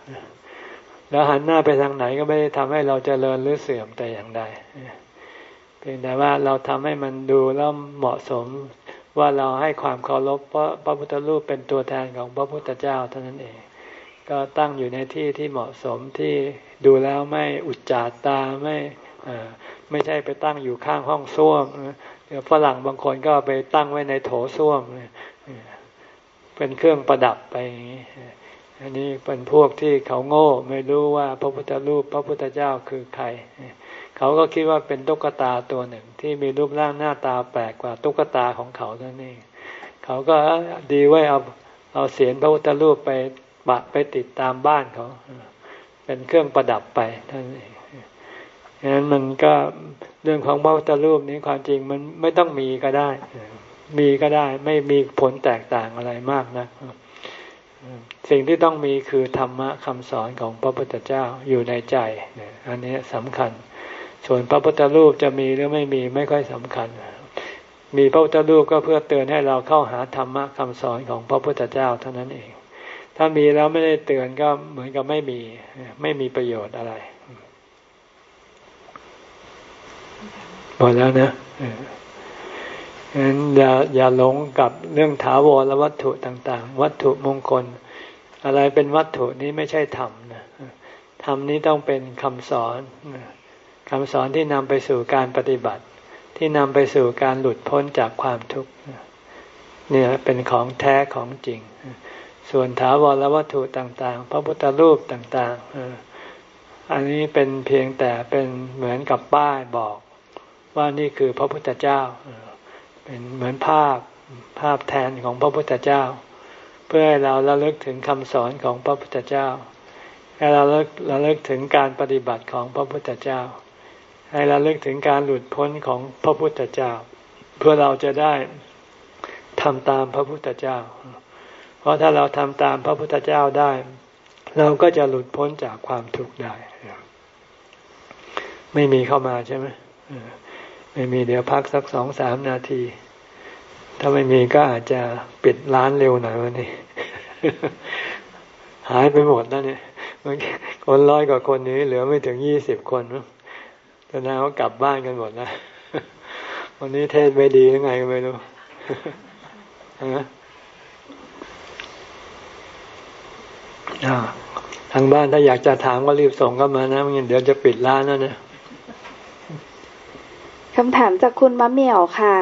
แล้วหันหน้าไปทางไหนก็ไม่ได้ทำให้เราจเจริญหรือเสื่อมแต่อย่างใดเพียงแต่ว่าเราทำให้มันดูแล้วเหมาะสม ว่าเราให้ความเคารพเพราะพระพุทธรูปเป็นตัวแทนของพระพุทธเจ้าเท่านั้นเอง ก็ตั้งอยู่ในที่ที่เหมาะสมที่ดูแล้วไม่อุจจาตาไม่ไม่ใช่ไปตั้งอยู่ข้างห้องส้วมเดี๋ยวฝรั่งบางคนก็ไปตั้งไว้ในโถส้วมเป็นเครื่องประดับไปอันนี้เป็นพวกที่เขาโง่ ไม่รู้ว่าพระพุทธรูปพระพุทธเจ้าคือใคร เขาก็คิดว่าเป็นตุ๊กตาตัวหนึ่ง ที่มีรูปร่างหน้าตาแปลกกว่าตุ๊กตาของเขาท่านเองเขาก็ดีไว้เอาเอาเสียนพระพุทธรูปไปปะไปติดตามบ้านเขา เป็นเครื่องประดับไปท่านเองฉะนั้นมันก็เรื่องของพระพุทธรูปนี้ความจริงมันไม่ต้องมีก็ได้ มีก็ได้ไม่มีผลแตกต่างอะไรมากนะ สิ่งที่ต้องมีคือธรรมะคำสอนของพระพุทธเจ้าอยู่ในใจ อันนี้สำคัญ ส่วนพระพุทธรูปจะมีหรือไม่มีไม่ค่อยสำคัญ มีพระพุทธรูปก็เพื่อเตือนให้เราเข้าหาธรรมะคำสอนของพระพุทธเจ้าเท่านั้นเอง ถ้ามีแล้วไม่ได้เตือนก็เหมือนกับไม่มีไม่มีประโยชน์อะไรหมดแล้วนะงั้นอย่าอย่าหลงกับเรื่องถาวรและวัตถุต่าง ๆ วัตถุมงคล อะไรเป็นวัตถุนี้ไม่ใช่ธรรมนะธรรมนี้ต้องเป็นคำสอน คำสอนที่นำไปสู่การปฏิบัติ ที่นำไปสู่การหลุดพ้นจากความทุกข์เนี่ยเป็นของแท้ของจริง ส่วนถาวรวัตถุต่างๆ พระพุทธรูปต่างๆ อันนี้เป็นเพียงแต่เป็นเหมือนกับป้ายบอกว่านี่คือพระพุทธเจ้า เป็นเหมือนภาพภาพแทนของพระพุทธเจ้า เพื่อให้เราระลึกถึงคำสอนของพระพุทธเจ้าให้เราระลึกระลึกถึงการปฏิบัติของพระพุทธเจ้า ให้เราเลึกถึงการหลุดพ้นของพระพุทธเจ้า เพื่อเราจะได้ทำตามพระพุทธเจ้า เพราะถ้าเราทำตามพระพุทธเจ้าได้ เราก็จะหลุดพ้นจากความทุกข์ได้ ไม่มีเข้ามาใช่ไหมไม่มีเดี๋ยวพักสักสองสามนาที ถ้าไม่มีก็อาจจะปิดร้านเร็วหน่อยวันนี้ หายไปหมดแล้วเนี่ยคนร้อยกว่าคนนี้เหลือไม่ถึงยี่สิบคนมั้ ตอนนั้นเขากลับบ้านกันหมดแล้ววันนี้เทศไม่ดียังไงก็ไม่รู้ทางบ้านถ้าอยากจะถามก็รีบส่งเข้ามานะไม่งั้นเดี๋ยวจะปิดร้านแล้วเนี่ยคำถามจากคุณมะเหมี่ยวค่ะ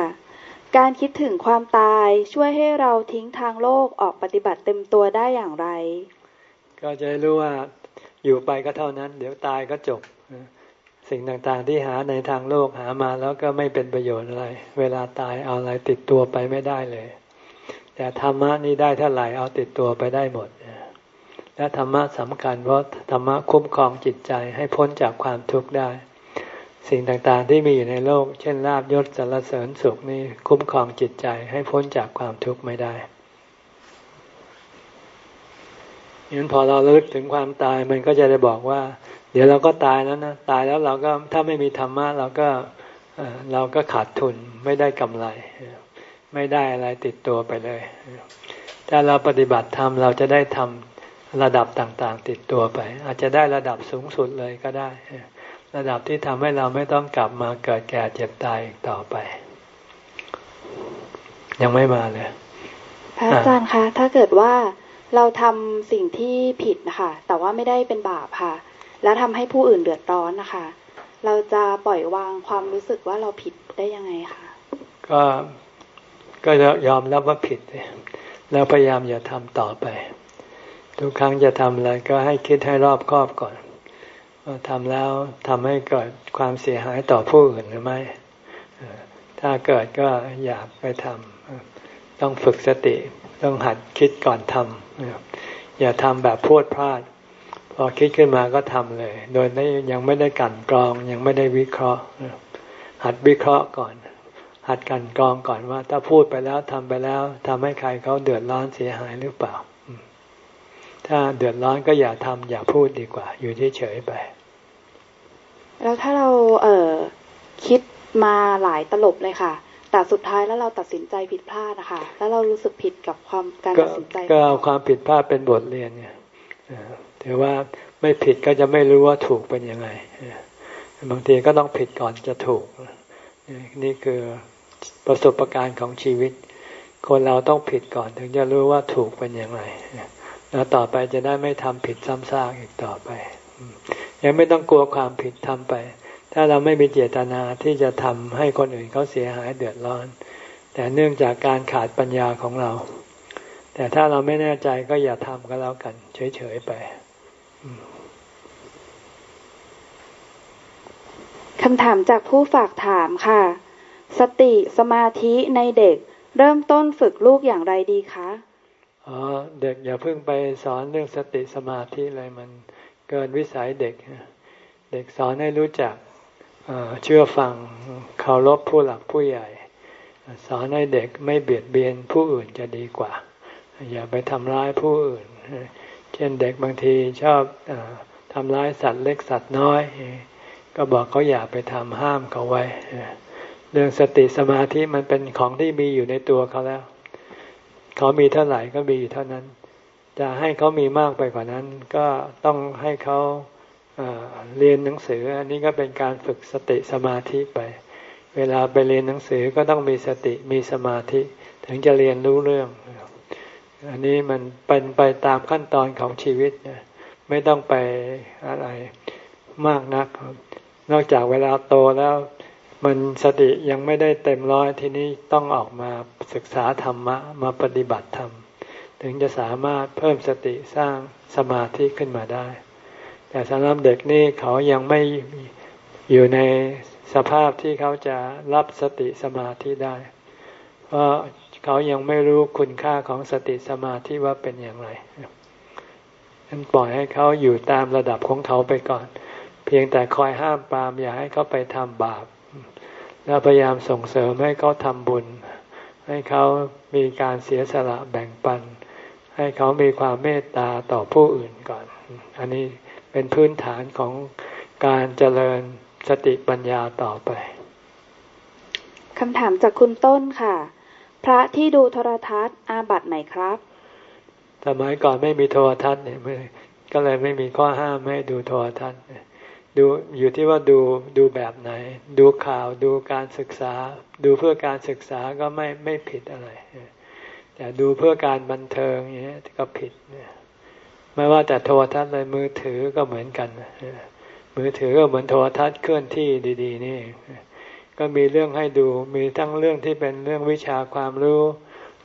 การคิดถึงความตายช่วยให้เราทิ้งทางโลกออกปฏิบัติเต็มตัวได้อย่างไร ก็จะรู้ว่าอยู่ไปก็เท่านั้น เดี๋ยวตายก็จบ สิ่งต่างๆที่หาในทางโลกหามาแล้วก็ไม่เป็นประโยชน์อะไร เวลาตายเอาอะไรติดตัวไปไม่ได้เลย แต่ธรรมะนี่ได้เท่าไหร่เอาติดตัวไปได้หมดและธรรมะสำคัญเพราะธรรมะคุ้มครองจิตใจให้พ้นจากความทุกข์ได้ สิ่งต่างๆที่มีอยู่ในโลก เช่นลาบยศสรรเสริญสุขนี่คุ้มครองจิตใจให้พ้นจากความทุกข์ไม่ได้ยันพอเราเลิกถึงความตายมันก็จะได้บอกว่า เดี๋ยวเราก็ตายแล้วนะตายแล้วเราก็ถ้าไม่มีธรรมะเราก็เราก็ขาดทุนไม่ได้กำไร ไม่ได้อะไรติดตัวไปเลยถ้าเราปฏิบัติธรรมเราจะได้ทำระดับต่างๆ ติดตัวไป อาจจะได้ระดับสูงสุดเลยก็ได้ ระดับที่ทำให้เราไม่ต้องกลับมาเกิดแก่เจ็บตายอีกต่อไป ยังไม่มาเลยพระอาจารย์คะถ้าเกิดว่าเราทำสิ่งที่ผิดนะคะแต่ว่าไม่ได้เป็นบาปค่ะ แล้วทำให้ผู้อื่นเดือดร้อนนะคะ เราจะปล่อยวางความรู้สึกว่าเราผิดได้ยังไงคะก็ก็ยอมรับว่าผิด แล้วพยายามอย่าทำต่อไป ทุกครั้งจะทำอะไรก็ให้คิดให้รอบคอบก่อนว่าทำแล้วทำให้เกิดความเสียหายต่อผู้อื่นหรือไม่ถ้าเกิดก็อย่าไปทำต้องฝึกสติ ต้องหัดคิดก่อนทำอย่าทำแบบพูดพลาด พอคิดขึ้นมาก็ทำเลย โดยยังไม่ได้กันกรอง ยังไม่ได้วิเคราะห์ หัดวิเคราะห์ก่อน หัดกันกรองก่อนว่า ถ้าพูดไปแล้วทำไปแล้วทำให้ใครเขาเดือดร้อนเสียหายหรือเปล่า ถ้าเดือดร้อนก็อย่าทำอย่าพูดดีกว่า อยู่เฉยๆไป แล้วถ้าเราเออคิดมาหลายตลบเลยค่ะแต่สุดท้ายแล้วเราตัดสินใจผิดพลาดนะคะแล้วเรารู้สึกผิดกับความการตัดสินใจ ก็เอาความผิดพลาดเป็นบทเรียนเนี่ย ถือว่าไม่ผิดก็จะไม่รู้ว่าถูกเป็นยังไง บางทีก็ต้องผิดก่อนจะถูก นี่คือประสบการณ์ของชีวิต คนเราต้องผิดก่อนถึงจะรู้ว่าถูกเป็นอย่างไร แล้วต่อไปจะได้ไม่ทำผิดซ้ำซากอีกต่อไป ยังไม่ต้องกลัวความผิดทำไป ถ้าเราไม่มีเจตนาที่จะทำให้คนอื่นเขาเสียหายเดือดร้อน แต่เนื่องจากการขาดปัญญาของเรา แต่ถ้าเราไม่แน่ใจก็อย่าทำก็แล้วกัน เฉยๆไป คำถามจากผู้ฝากถามค่ะ สติสมาธิในเด็กเริ่มต้นฝึกลูกอย่างไรดีคะอ๋อเด็กอย่าเพิ่งไปสอนเรื่องสติสมาธิอะไรมันเกินวิสัยเด็ก เด็กสอนให้รู้จักเชื่อฟังเคารพผู้หลักผู้ใหญ่ สอนให้เด็กไม่เบียดเบียนผู้อื่นจะดีกว่า อย่าไปทำร้ายผู้อื่น เช่นเด็กบางทีชอบอทำร้ายสัตว์เล็กสัตว์น้อย ก็บอกเขาอย่าไปทำห้ามเขาไว้ เรื่องสติสมาธิมันเป็นของที่มีอยู่ในตัวเขาแล้ว เขามีเท่าไหร่ก็มีอยู่เท่านั้น จะให้เขามีมากไปกว่านั้น ก็ต้องให้เขาเรียนหนังสือ อันนี้ก็เป็นการฝึกสติสมาธิไป เวลาไปเรียนหนังสือก็ต้องมีสติมีสมาธิ ถึงจะเรียนรู้เรื่อง อันนี้มันเป็นไปตามขั้นตอนของชีวิตไม่ต้องไปอะไรมากนัก นอกจากเวลาโตแล้ว มันสติยังไม่ได้เต็มร้อยทีนี้ต้องออกมาศึกษาธรรมะมาปฏิบัติธรรม ถึงจะสามารถเพิ่มสติสร้างสมาธิขึ้นมาได้ แต่สำหรับเด็กนี่เขายังไม่อยู่ในสภาพที่เขาจะรับสติสมาธิได้ เพราะเขายังไม่รู้คุณค่าของสติสมาธิว่าเป็นอย่างไรฉันปล่อยให้เขาอยู่ตามระดับของเขาไปก่อน เพียงแต่คอยห้ามปรามอย่าให้เขาไปทำบาป แล้วพยายามส่งเสริมให้เขาทำบุญ ให้เขามีการเสียสละแบ่งปัน ให้เขามีความเมตตาต่อผู้อื่นก่อน อันนี้เป็นพื้นฐานของการเจริญสติปัญญาต่อไปคำถามจากคุณต้นค่ะ พระที่ดูโทรทัศน์อาบัติไหนครับสมัยก่อนไม่มีโทรทัศน์เนี่ยก็เลยไม่มีข้อห้ามไม่ดูโทรทัศน์ ดูอยู่ที่ว่าดูดูแบบไหน ดูข่าวดูการศึกษา ดูเพื่อการศึกษาก็ไม่ไม่ผิดอะไร แต่ดูเพื่อการบันเทิงอย่างนี้ก็ผิดไม่ว่าแต่โทรทัศน์เลยมือถือก็เหมือนกันมือถือก็เหมือนโทรทัศน์เคลื่อนที่ดี ๆ นี่ ก็มีเรื่องให้ดูมีทั้งเรื่องที่เป็นเรื่องวิชาความรู้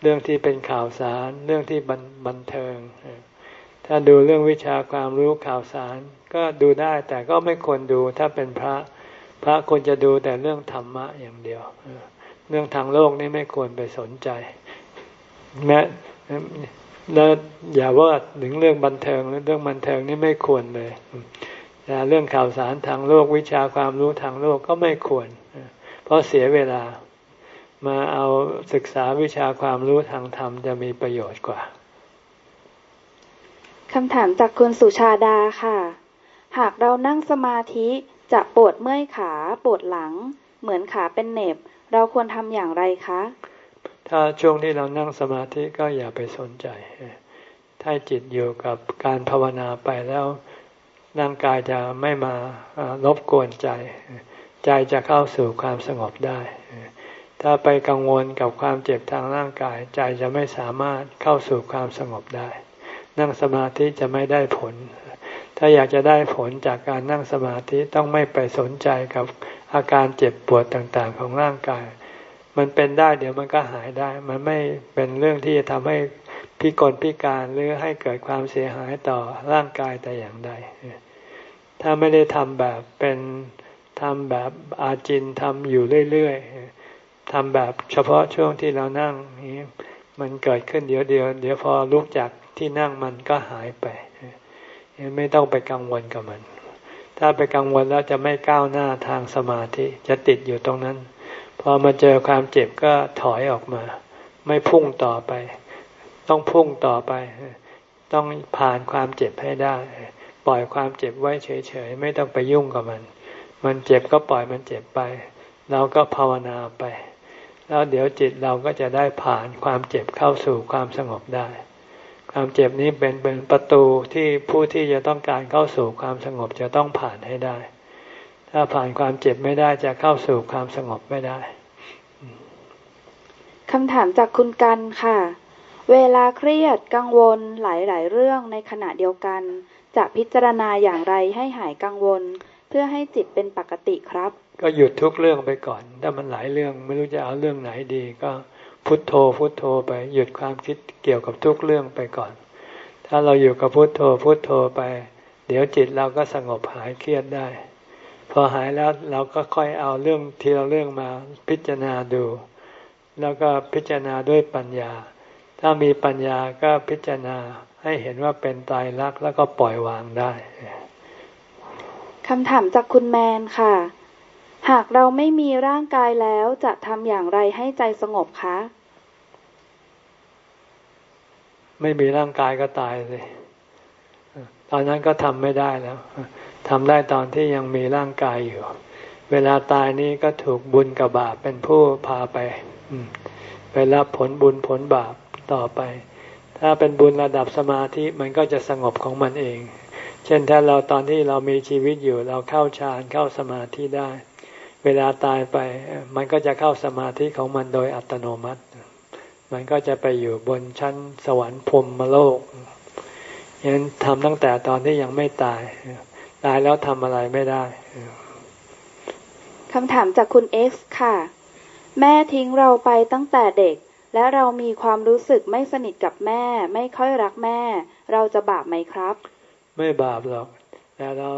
เรื่องที่เป็นข่าวสาร เรื่องที่บันบันเทิง ถ้าดูเรื่องวิชาความรู้ข่าวสาร ก็ดูได้แต่ก็ไม่ควรดูถ้าเป็นพระ พระควรจะดูแต่เรื่องธรรมะอย่างเดียว เรื่องทางโลกนี่ไม่ควรไปสนใจ แม้แล้วอย่าว่าถึงเรื่องบันเทิงเรื่องบันเทิงนี่ไม่ควรเลยแต่เรื่องข่าวสารทางโลกวิชาความรู้ทางโลกก็ไม่ควร เพราะเสียเวลามาเอาศึกษาวิชาความรู้ทางธรรมจะมีประโยชน์กว่า คำถามจากคุณสุชาดาค่ะ หากเรานั่งสมาธิจะปวดเมื่อยขาปวดหลัง เหมือนขาเป็นเน็บ เราควรทำอย่างไรคะ ถ้าช่วงที่เรานั่งสมาธิก็อย่าไปสนใจ ถ้าจิตอยู่กับการภาวนาไปแล้วร่างกายจะไม่มารบกวนใจ ใจจะเข้าสู่ความสงบได้ ถ้าไปกังวลกับความเจ็บทางร่างกาย ใจจะไม่สามารถเข้าสู่ความสงบได้ นั่งสมาธิจะไม่ได้ผล ถ้าอยากจะได้ผลจากการนั่งสมาธิต้องไม่ไปสนใจกับอาการเจ็บปวดต่างๆของร่างกาย มันเป็นได้เดี๋ยวมันก็หายได้ มันไม่เป็นเรื่องที่จะทำให้พิกลพิการหรือให้เกิดความเสียหายต่อร่างกายแต่อย่างใด ถ้าไม่ได้ทำแบบเป็นทำแบบอาจินทำอยู่เรื่อยๆทำแบบเฉพาะช่วงที่เรานั่งนี้มันเกิดขึ้นเดี๋ยวเดียว เดี๋ยวพอลุกจาก ที่นั่งมันก็หายไป ไม่ต้องไปกังวลกับมัน ถ้าไปกังวลแล้วจะไม่ก้าวหน้าทางสมาธิจะติดอยู่ตรงนั้น พอมาเจอความเจ็บก็ถอยออกมา ไม่พุ่งต่อไป ต้องพุ่งต่อไป ต้องผ่านความเจ็บให้ได้ ปล่อยความเจ็บไว้เฉยๆ ไม่ต้องไปยุ่งกับมัน มันเจ็บก็ปล่อยมันเจ็บไปเราก็ภาวนาไป แล้วเดี๋ยวจิตเราก็จะได้ผ่านความเจ็บเข้าสู่ความสงบได้ ความเจ็บนี้เป็นเป็นประตูที่ผู้ที่จะต้องการเข้าสู่ความสงบจะต้องผ่านให้ได้ ถ้าผ่านความเจ็บไม่ได้จะเข้าสู่ความสงบไม่ได้คำถามจากคุณกันค่ะ เวลาเครียดกังวลหลาย ๆ เรื่องในขณะเดียวกัน จะพิจารณาอย่างไรให้หายกังวล เพื่อให้จิตเป็นปกติครับ ก็หยุดทุกเรื่องไปก่อน ถ้ามันหลายเรื่องไม่รู้จะเอาเรื่องไหนดีก็ พุทโธพุทโธไปหยุดความคิดเกี่ยวกับทุกเรื่องไปก่อน ถ้าเราอยู่กับพุทโธพุทโธไป เดี๋ยวจิตเราก็สงบหายเครียดได้ พอหายแล้วเราก็ค่อยเอาเรื่องทีละเรื่องมาพิจารณาดู แล้วก็พิจารณาด้วยปัญญา ถ้ามีปัญญาก็พิจารณาให้เห็นว่าเป็นตายรักแล้วก็ปล่อยวางได้คำถามจากคุณแมนค่ะ หากเราไม่มีร่างกายแล้วจะทำอย่างไรให้ใจสงบคะ ไม่มีร่างกายก็ตายเลยตอนนั้นก็ทำไม่ได้แล้วทำได้ตอนที่ยังมีร่างกายอยู่ เวลาตายนี้ก็ถูกบุญกับบาปเป็นผู้พาไปไปรับผลบุญผลบาปต่อไป ถ้าเป็นบุญระดับสมาธิมันก็จะสงบของมันเอง เช่นถ้าเราตอนที่เรามีชีวิตอยู่ เราเข้าฌานเข้าสมาธิได้ เวลาตายไป มันก็จะเข้าสมาธิของมันโดยอัตโนมัติ มันก็จะไปอยู่บนชั้นสวรรค์พรมมโลกยังทำตั้งแต่ตอนที่ยังไม่ตาย ตายแล้วทำอะไรไม่ได้คำถามจากคุณเอ็กซ์ค่ะ แม่ทิ้งเราไปตั้งแต่เด็ก และเรามีความรู้สึกไม่สนิทกับแม่ ไม่ค่อยรักแม่ เราจะบาปไหมครับ ไม่บาปหรอก แต่เรา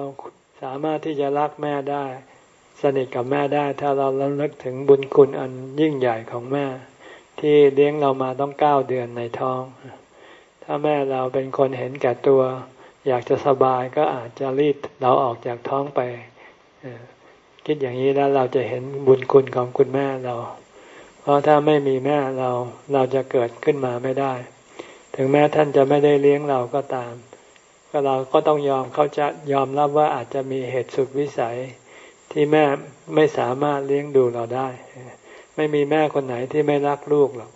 สามารถที่จะรักแม่ได้ สนิทกับแม่ได้ ถ้าเราระลึกถึงบุญคุณอันยิ่งใหญ่ของแม่ ที่เลี้ยงเรามาต้องเก้าเดือนในท้อง ถ้าแม่เราเป็นคนเห็นแก่ตัว อยากจะสบายก็อาจจะรีดเราออกจากท้องไป คิดอย่างนี้แล้วเราจะเห็นบุญคุณของคุณแม่เรา เพราะถ้าไม่มีแม่เราเราจะเกิดขึ้นมาไม่ได้ ถึงแม้ท่านจะไม่ได้เลี้ยงเราก็ตาม ก็เราก็ต้องยอมเขาจะยอมรับว่าอาจจะมีเหตุสุดวิสัย ที่แม่ไม่สามารถเลี้ยงดูเราได้ ไม่มีแม่คนไหนที่ไม่รักลูกหรอก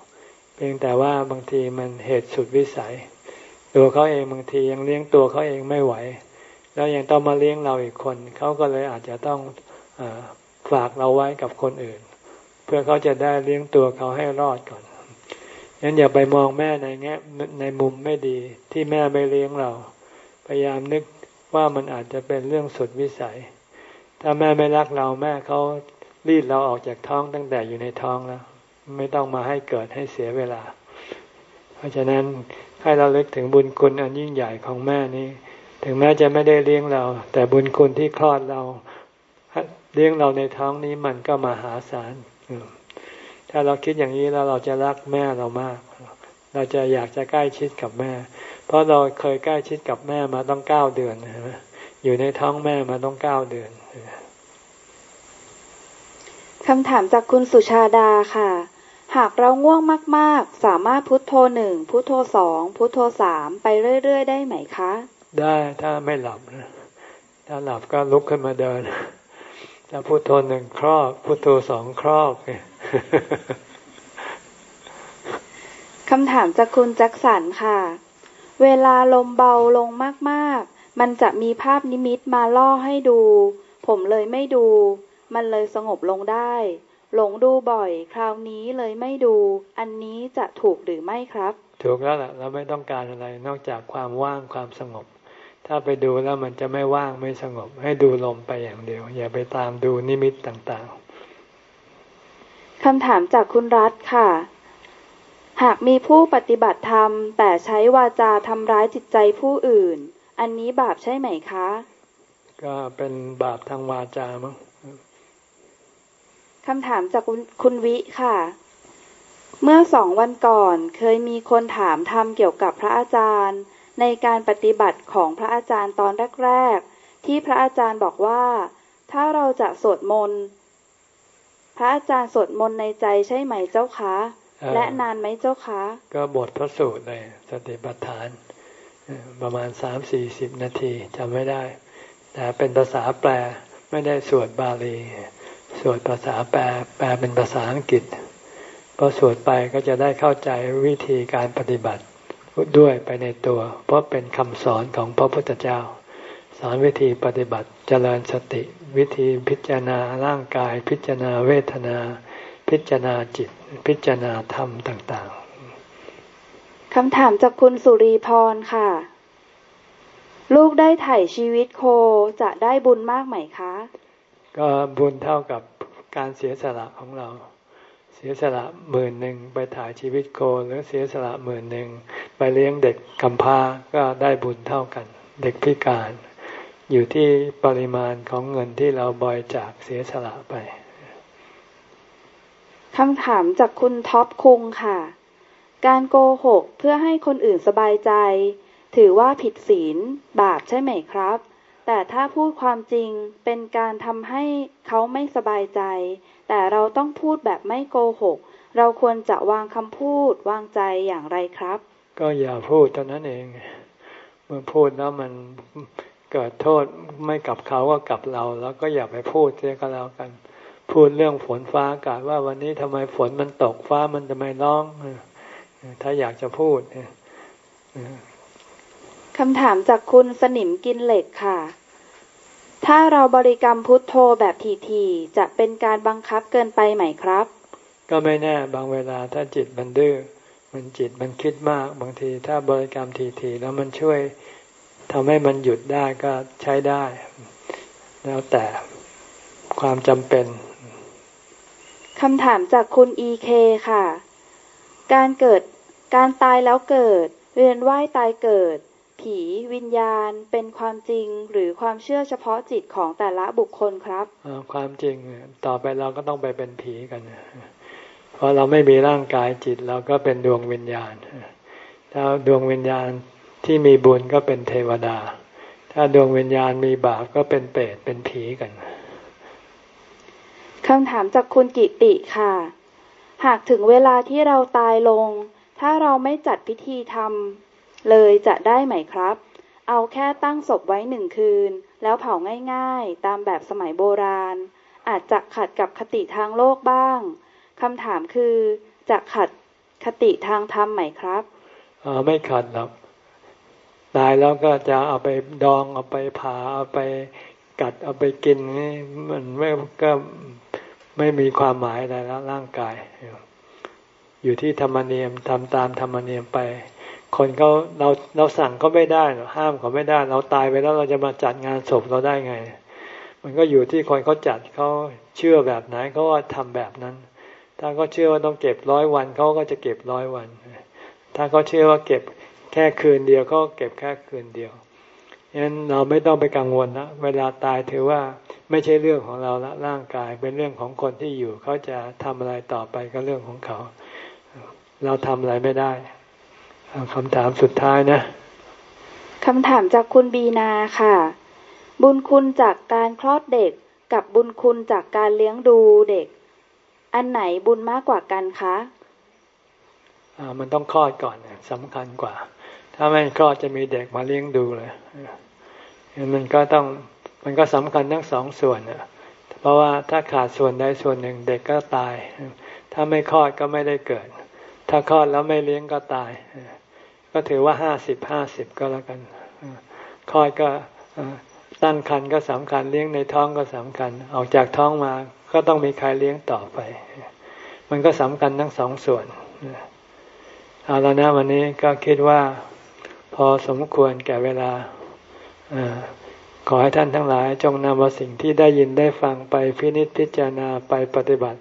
เพียงแต่ว่าบางทีมันเหตุสุดวิสัย ตัวเขาเองบางทียังเลี้ยงตัวเขาเองไม่ไหว แล้วยังต้องมาเลี้ยงเราอีกคน เขาก็เลยอาจจะต้องอฝากเราไว้กับคนอื่น เพื่อเขาจะได้เลี้ยงตัวเขาให้รอดก่อนงั้นอย่าไปมองแม่ในแง่ในมุมไม่ดีที่แม่ไม่เลี้ยงเรา พยายามนึกว่ามันอาจจะเป็นเรื่องสุดวิสัย ถ้าแม่ไม่รักเราแม่เขารีดเราออกจากท้องตั้งแต่อยู่ในท้องแล้ว ไม่ต้องมาให้เกิดให้เสียเวลา เพราะฉะนั้นให้เราเลึกถึงบุญคุณอันยิ่งใหญ่ของแม่นี้ ถึงแม้จะไม่ได้เลี้ยงเรา แต่บุญคุณที่คลอดเราเลี้ยงเราในท้องนี้มันก็มาหาศาลถ้าเราคิดอย่างนี้แล้วเราจะรักแม่เรามาก เราจะอยากจะใกล้ชิดกับแม่ เพราะเราเคยใกล้ชิดกับแม่มาต้องเก้าเดือนนะ อยู่ในท้องแม่มาต้องเก้าเดือนคำถามจากคุณสุชาดาค่ะ หากเราง่วงมาก ๆ สามารถพุทโธหนึ่งพุทโธสองพุทโธสามไปเรื่อย ๆ ได้ไหมคะ ได้ถ้าไม่หลับนะถ้าหลับก็ลุกขึ้นมาเดินถ้าพุทโธหนึ่งครอบพุทโธสองครอบคำถามจากคุณแจ็คสันค่ะ เวลาลมเบาลงมากๆ มันจะมีภาพนิมิตมาล่อให้ดู ผมเลยไม่ดู มันเลยสงบลงได้ หลงดูบ่อย คราวนี้เลยไม่ดู อันนี้จะถูกหรือไม่ครับ ถูกแล้วแหละเราไม่ต้องการอะไรนอกจากความว่างความสงบ ถ้าไปดูแล้วมันจะไม่ว่างไม่สงบ ให้ดูลมไปอย่างเดียว อย่าไปตามดูนิมิตต่างๆคำถามจากคุณรัฐค่ะหากมีผู้ปฏิบัติธรรม แต่ใช้วาจาทำร้ายจิตใจผู้อื่น อันนี้บาปใช่ไหมคะ ก็เป็นบาปทางวาจามั้งคำถามจากคุณวิค่ะ เมื่อสองวันก่อนเคยมีคนถามธรรมเกี่ยวกับพระอาจารย์ ในการปฏิบัติของพระอาจารย์ตอนแรกๆ ที่พระอาจารย์บอกว่า ถ้าเราจะสวดมนต์พระอาจารย์สวดมนต์ในใจใช่ไหมเจ้าคะ และนานไหมเจ้าคะ ก็บทพระสูตรเลยสติปัฏฐาน ประมาณสามสี่สิบนาทีจำไม่ได้ แต่เป็นภาษาแปลไม่ได้สวดบาลี สวดภาษาแปลแปลเป็นภาษาอังกฤษพอสวดไปก็จะได้เข้าใจวิธีการปฏิบัติด้วยไปในตัว เพราะเป็นคำสอนของพระพุทธเจ้า สอนวิธีปฏิบัติเจริญสติ วิธีพิจารณาร่างกาย พิจารณาเวทนา พิจารณาจิต พิจารณาธรรมต่างๆ คำถามจากคุณสุรีพรค่ะ ลูกได้ถ่ายชีวิตโคจะได้บุญมากไหมคะ ก็บุญเท่ากับการเสียสละของเรา เสียสละหมื่นหนึ่งไปถ่ายชีวิตโคหรือเสียสละหมื่นหนึ่งไปเลี้ยงเด็กกำพร้าก็ได้บุญเท่ากัน เด็กพิการ อยู่ที่ปริมาณของเงินที่เราบอยจากเสียสละไปคำถามจากคุณท็อปคุงค่ะ การโกหกเพื่อให้คนอื่นสบายใจ ถือว่าผิดศีลบาปใช่ไหมครับ แต่ถ้าพูดความจริงเป็นการทำให้เขาไม่สบายใจ แต่เราต้องพูดแบบไม่โกหก เราควรจะวางคำพูดวางใจอย่างไรครับ ก็อย่าพูดเท่านั้นเองเมื่อพูดแล้วมันเกิดโทษไม่กับเขาก็กับเรา แล้วก็อย่าไปพูดเสียก็แล้วกัน พูดเรื่องฝนฟ้าอากาศว่าวันนี้ทำไมฝนมันตกฟ้ามันจะไมร้อง ถ้าอยากจะพูดคำถามจากคุณสนิมกินเหล็กค่ะ ถ้าเราบริกรรมพุทโธแบบทีๆจะเป็นการบังคับเกินไปไหมครับ ก็ไม่แน่บางเวลาถ้าจิตมันดื้อมันจิตมันคิดมาก บางทีถ้าบริกรรมทีๆแล้วมันช่วยทำให้มันหยุดได้ก็ใช้ได้ แล้วแต่ความจำเป็นคำถามจากคุณอีเคค่ะ การเกิด การตายแล้วเกิด เวียนว่ายตายเกิด ผี วิญญาณ เป็นความจริงหรือความเชื่อเฉพาะจิตของแต่ละบุคคลครับความจริงต่อไปเราก็ต้องไปเป็นผีกัน เพราะเราไม่มีร่างกายจิตเราก็เป็นดวงวิญญาณถ้าดวงวิญญาณที่มีบุญก็เป็นเทวดา ถ้าดวงวิญญาณมีบาปก็เป็นเปรตเป็นผีกันคำถามจากคุณกิติค่ะ หากถึงเวลาที่เราตายลง ถ้าเราไม่จัดพิธีทำเลยจะได้ไหมครับ เอาแค่ตั้งศพไว้หนึ่งคืน แล้วเผาง่ายๆ ตามแบบสมัยโบราณ อาจจะขัดกับคติทางโลกบ้างคำถามคือจะขัดคติทางธรรมไหมครับออไม่ขัดหรอกตายแล้วก็จะเอาไปดองเอาไปผ่าเอาไปกัดเอาไปกินนี่มันไม่ก็ไม่มีความหมายอะไรแล้วร่างกาย อยู่ที่ธรรมเนียมทำตามธรรมเนียมไป คนเขาเราเราสั่งเขาไม่ได้หรอห้ามเขาไม่ได้ เราตายไปแล้วเราจะมาจัดงานศพเราได้ไง มันก็อยู่ที่คนเขาจัดเขาเชื่อแบบไหนเขาว่าทำแบบนั้น ถ้าเขาเชื่อว่าต้องเก็บร้อยวันเขาก็จะเก็บร้อยวัน ถ้าเขาเชื่อว่าเก็บแค่คืนเดียวก็เก็บแค่คืนเดียวงั้นเราไม่ต้องไปกังวลนะเวลาตายถือว่าไม่ใช่เรื่องของเราละร่างกายเป็นเรื่องของคนที่อยู่เขาจะทำอะไรต่อไปก็เรื่องของเขา เราทำอะไรไม่ได้คำถามสุดท้ายนะคำถามจากคุณบีนาค่ะ บุญคุณจากการคลอดเด็กกับบุญคุณจากการเลี้ยงดูเด็ก อันไหนบุญมากกว่ากันคะอ่ามันต้องคลอดก่อนสำคัญกว่า ถ้าไม่คลอดจะมีเด็กมาเลี้ยงดูเลยมันก็ต้องมันก็สำคัญทั้งสองส่วนนะพราะว่าถ้าขาดส่วนใดส่วนหนึ่งเด็กก็ตาย ถ้าไม่คลอดก็ไม่ได้เกิด ถ้าคลอดแล้วไม่เลี้ยงก็ตาย ก็ถือว่าห้าสิบห้าสิบก็แล้วกันคลอดก็ตั้งครรภ์ก็สำคัญเลี้ยงในท้องก็สำคัญ ออกจากท้องมาก็ต้องมีใครเลี้ยงต่อไป มันก็สำคัญทั้งสองส่วนเอาแล้วนะวันนี้ก็คิดว่าพอสมควรแก่เวลาขอให้ท่านทั้งหลายจงนำเอาสิ่งที่ได้ยินได้ฟังไปพินิจพิจารณาไปปฏิบัติ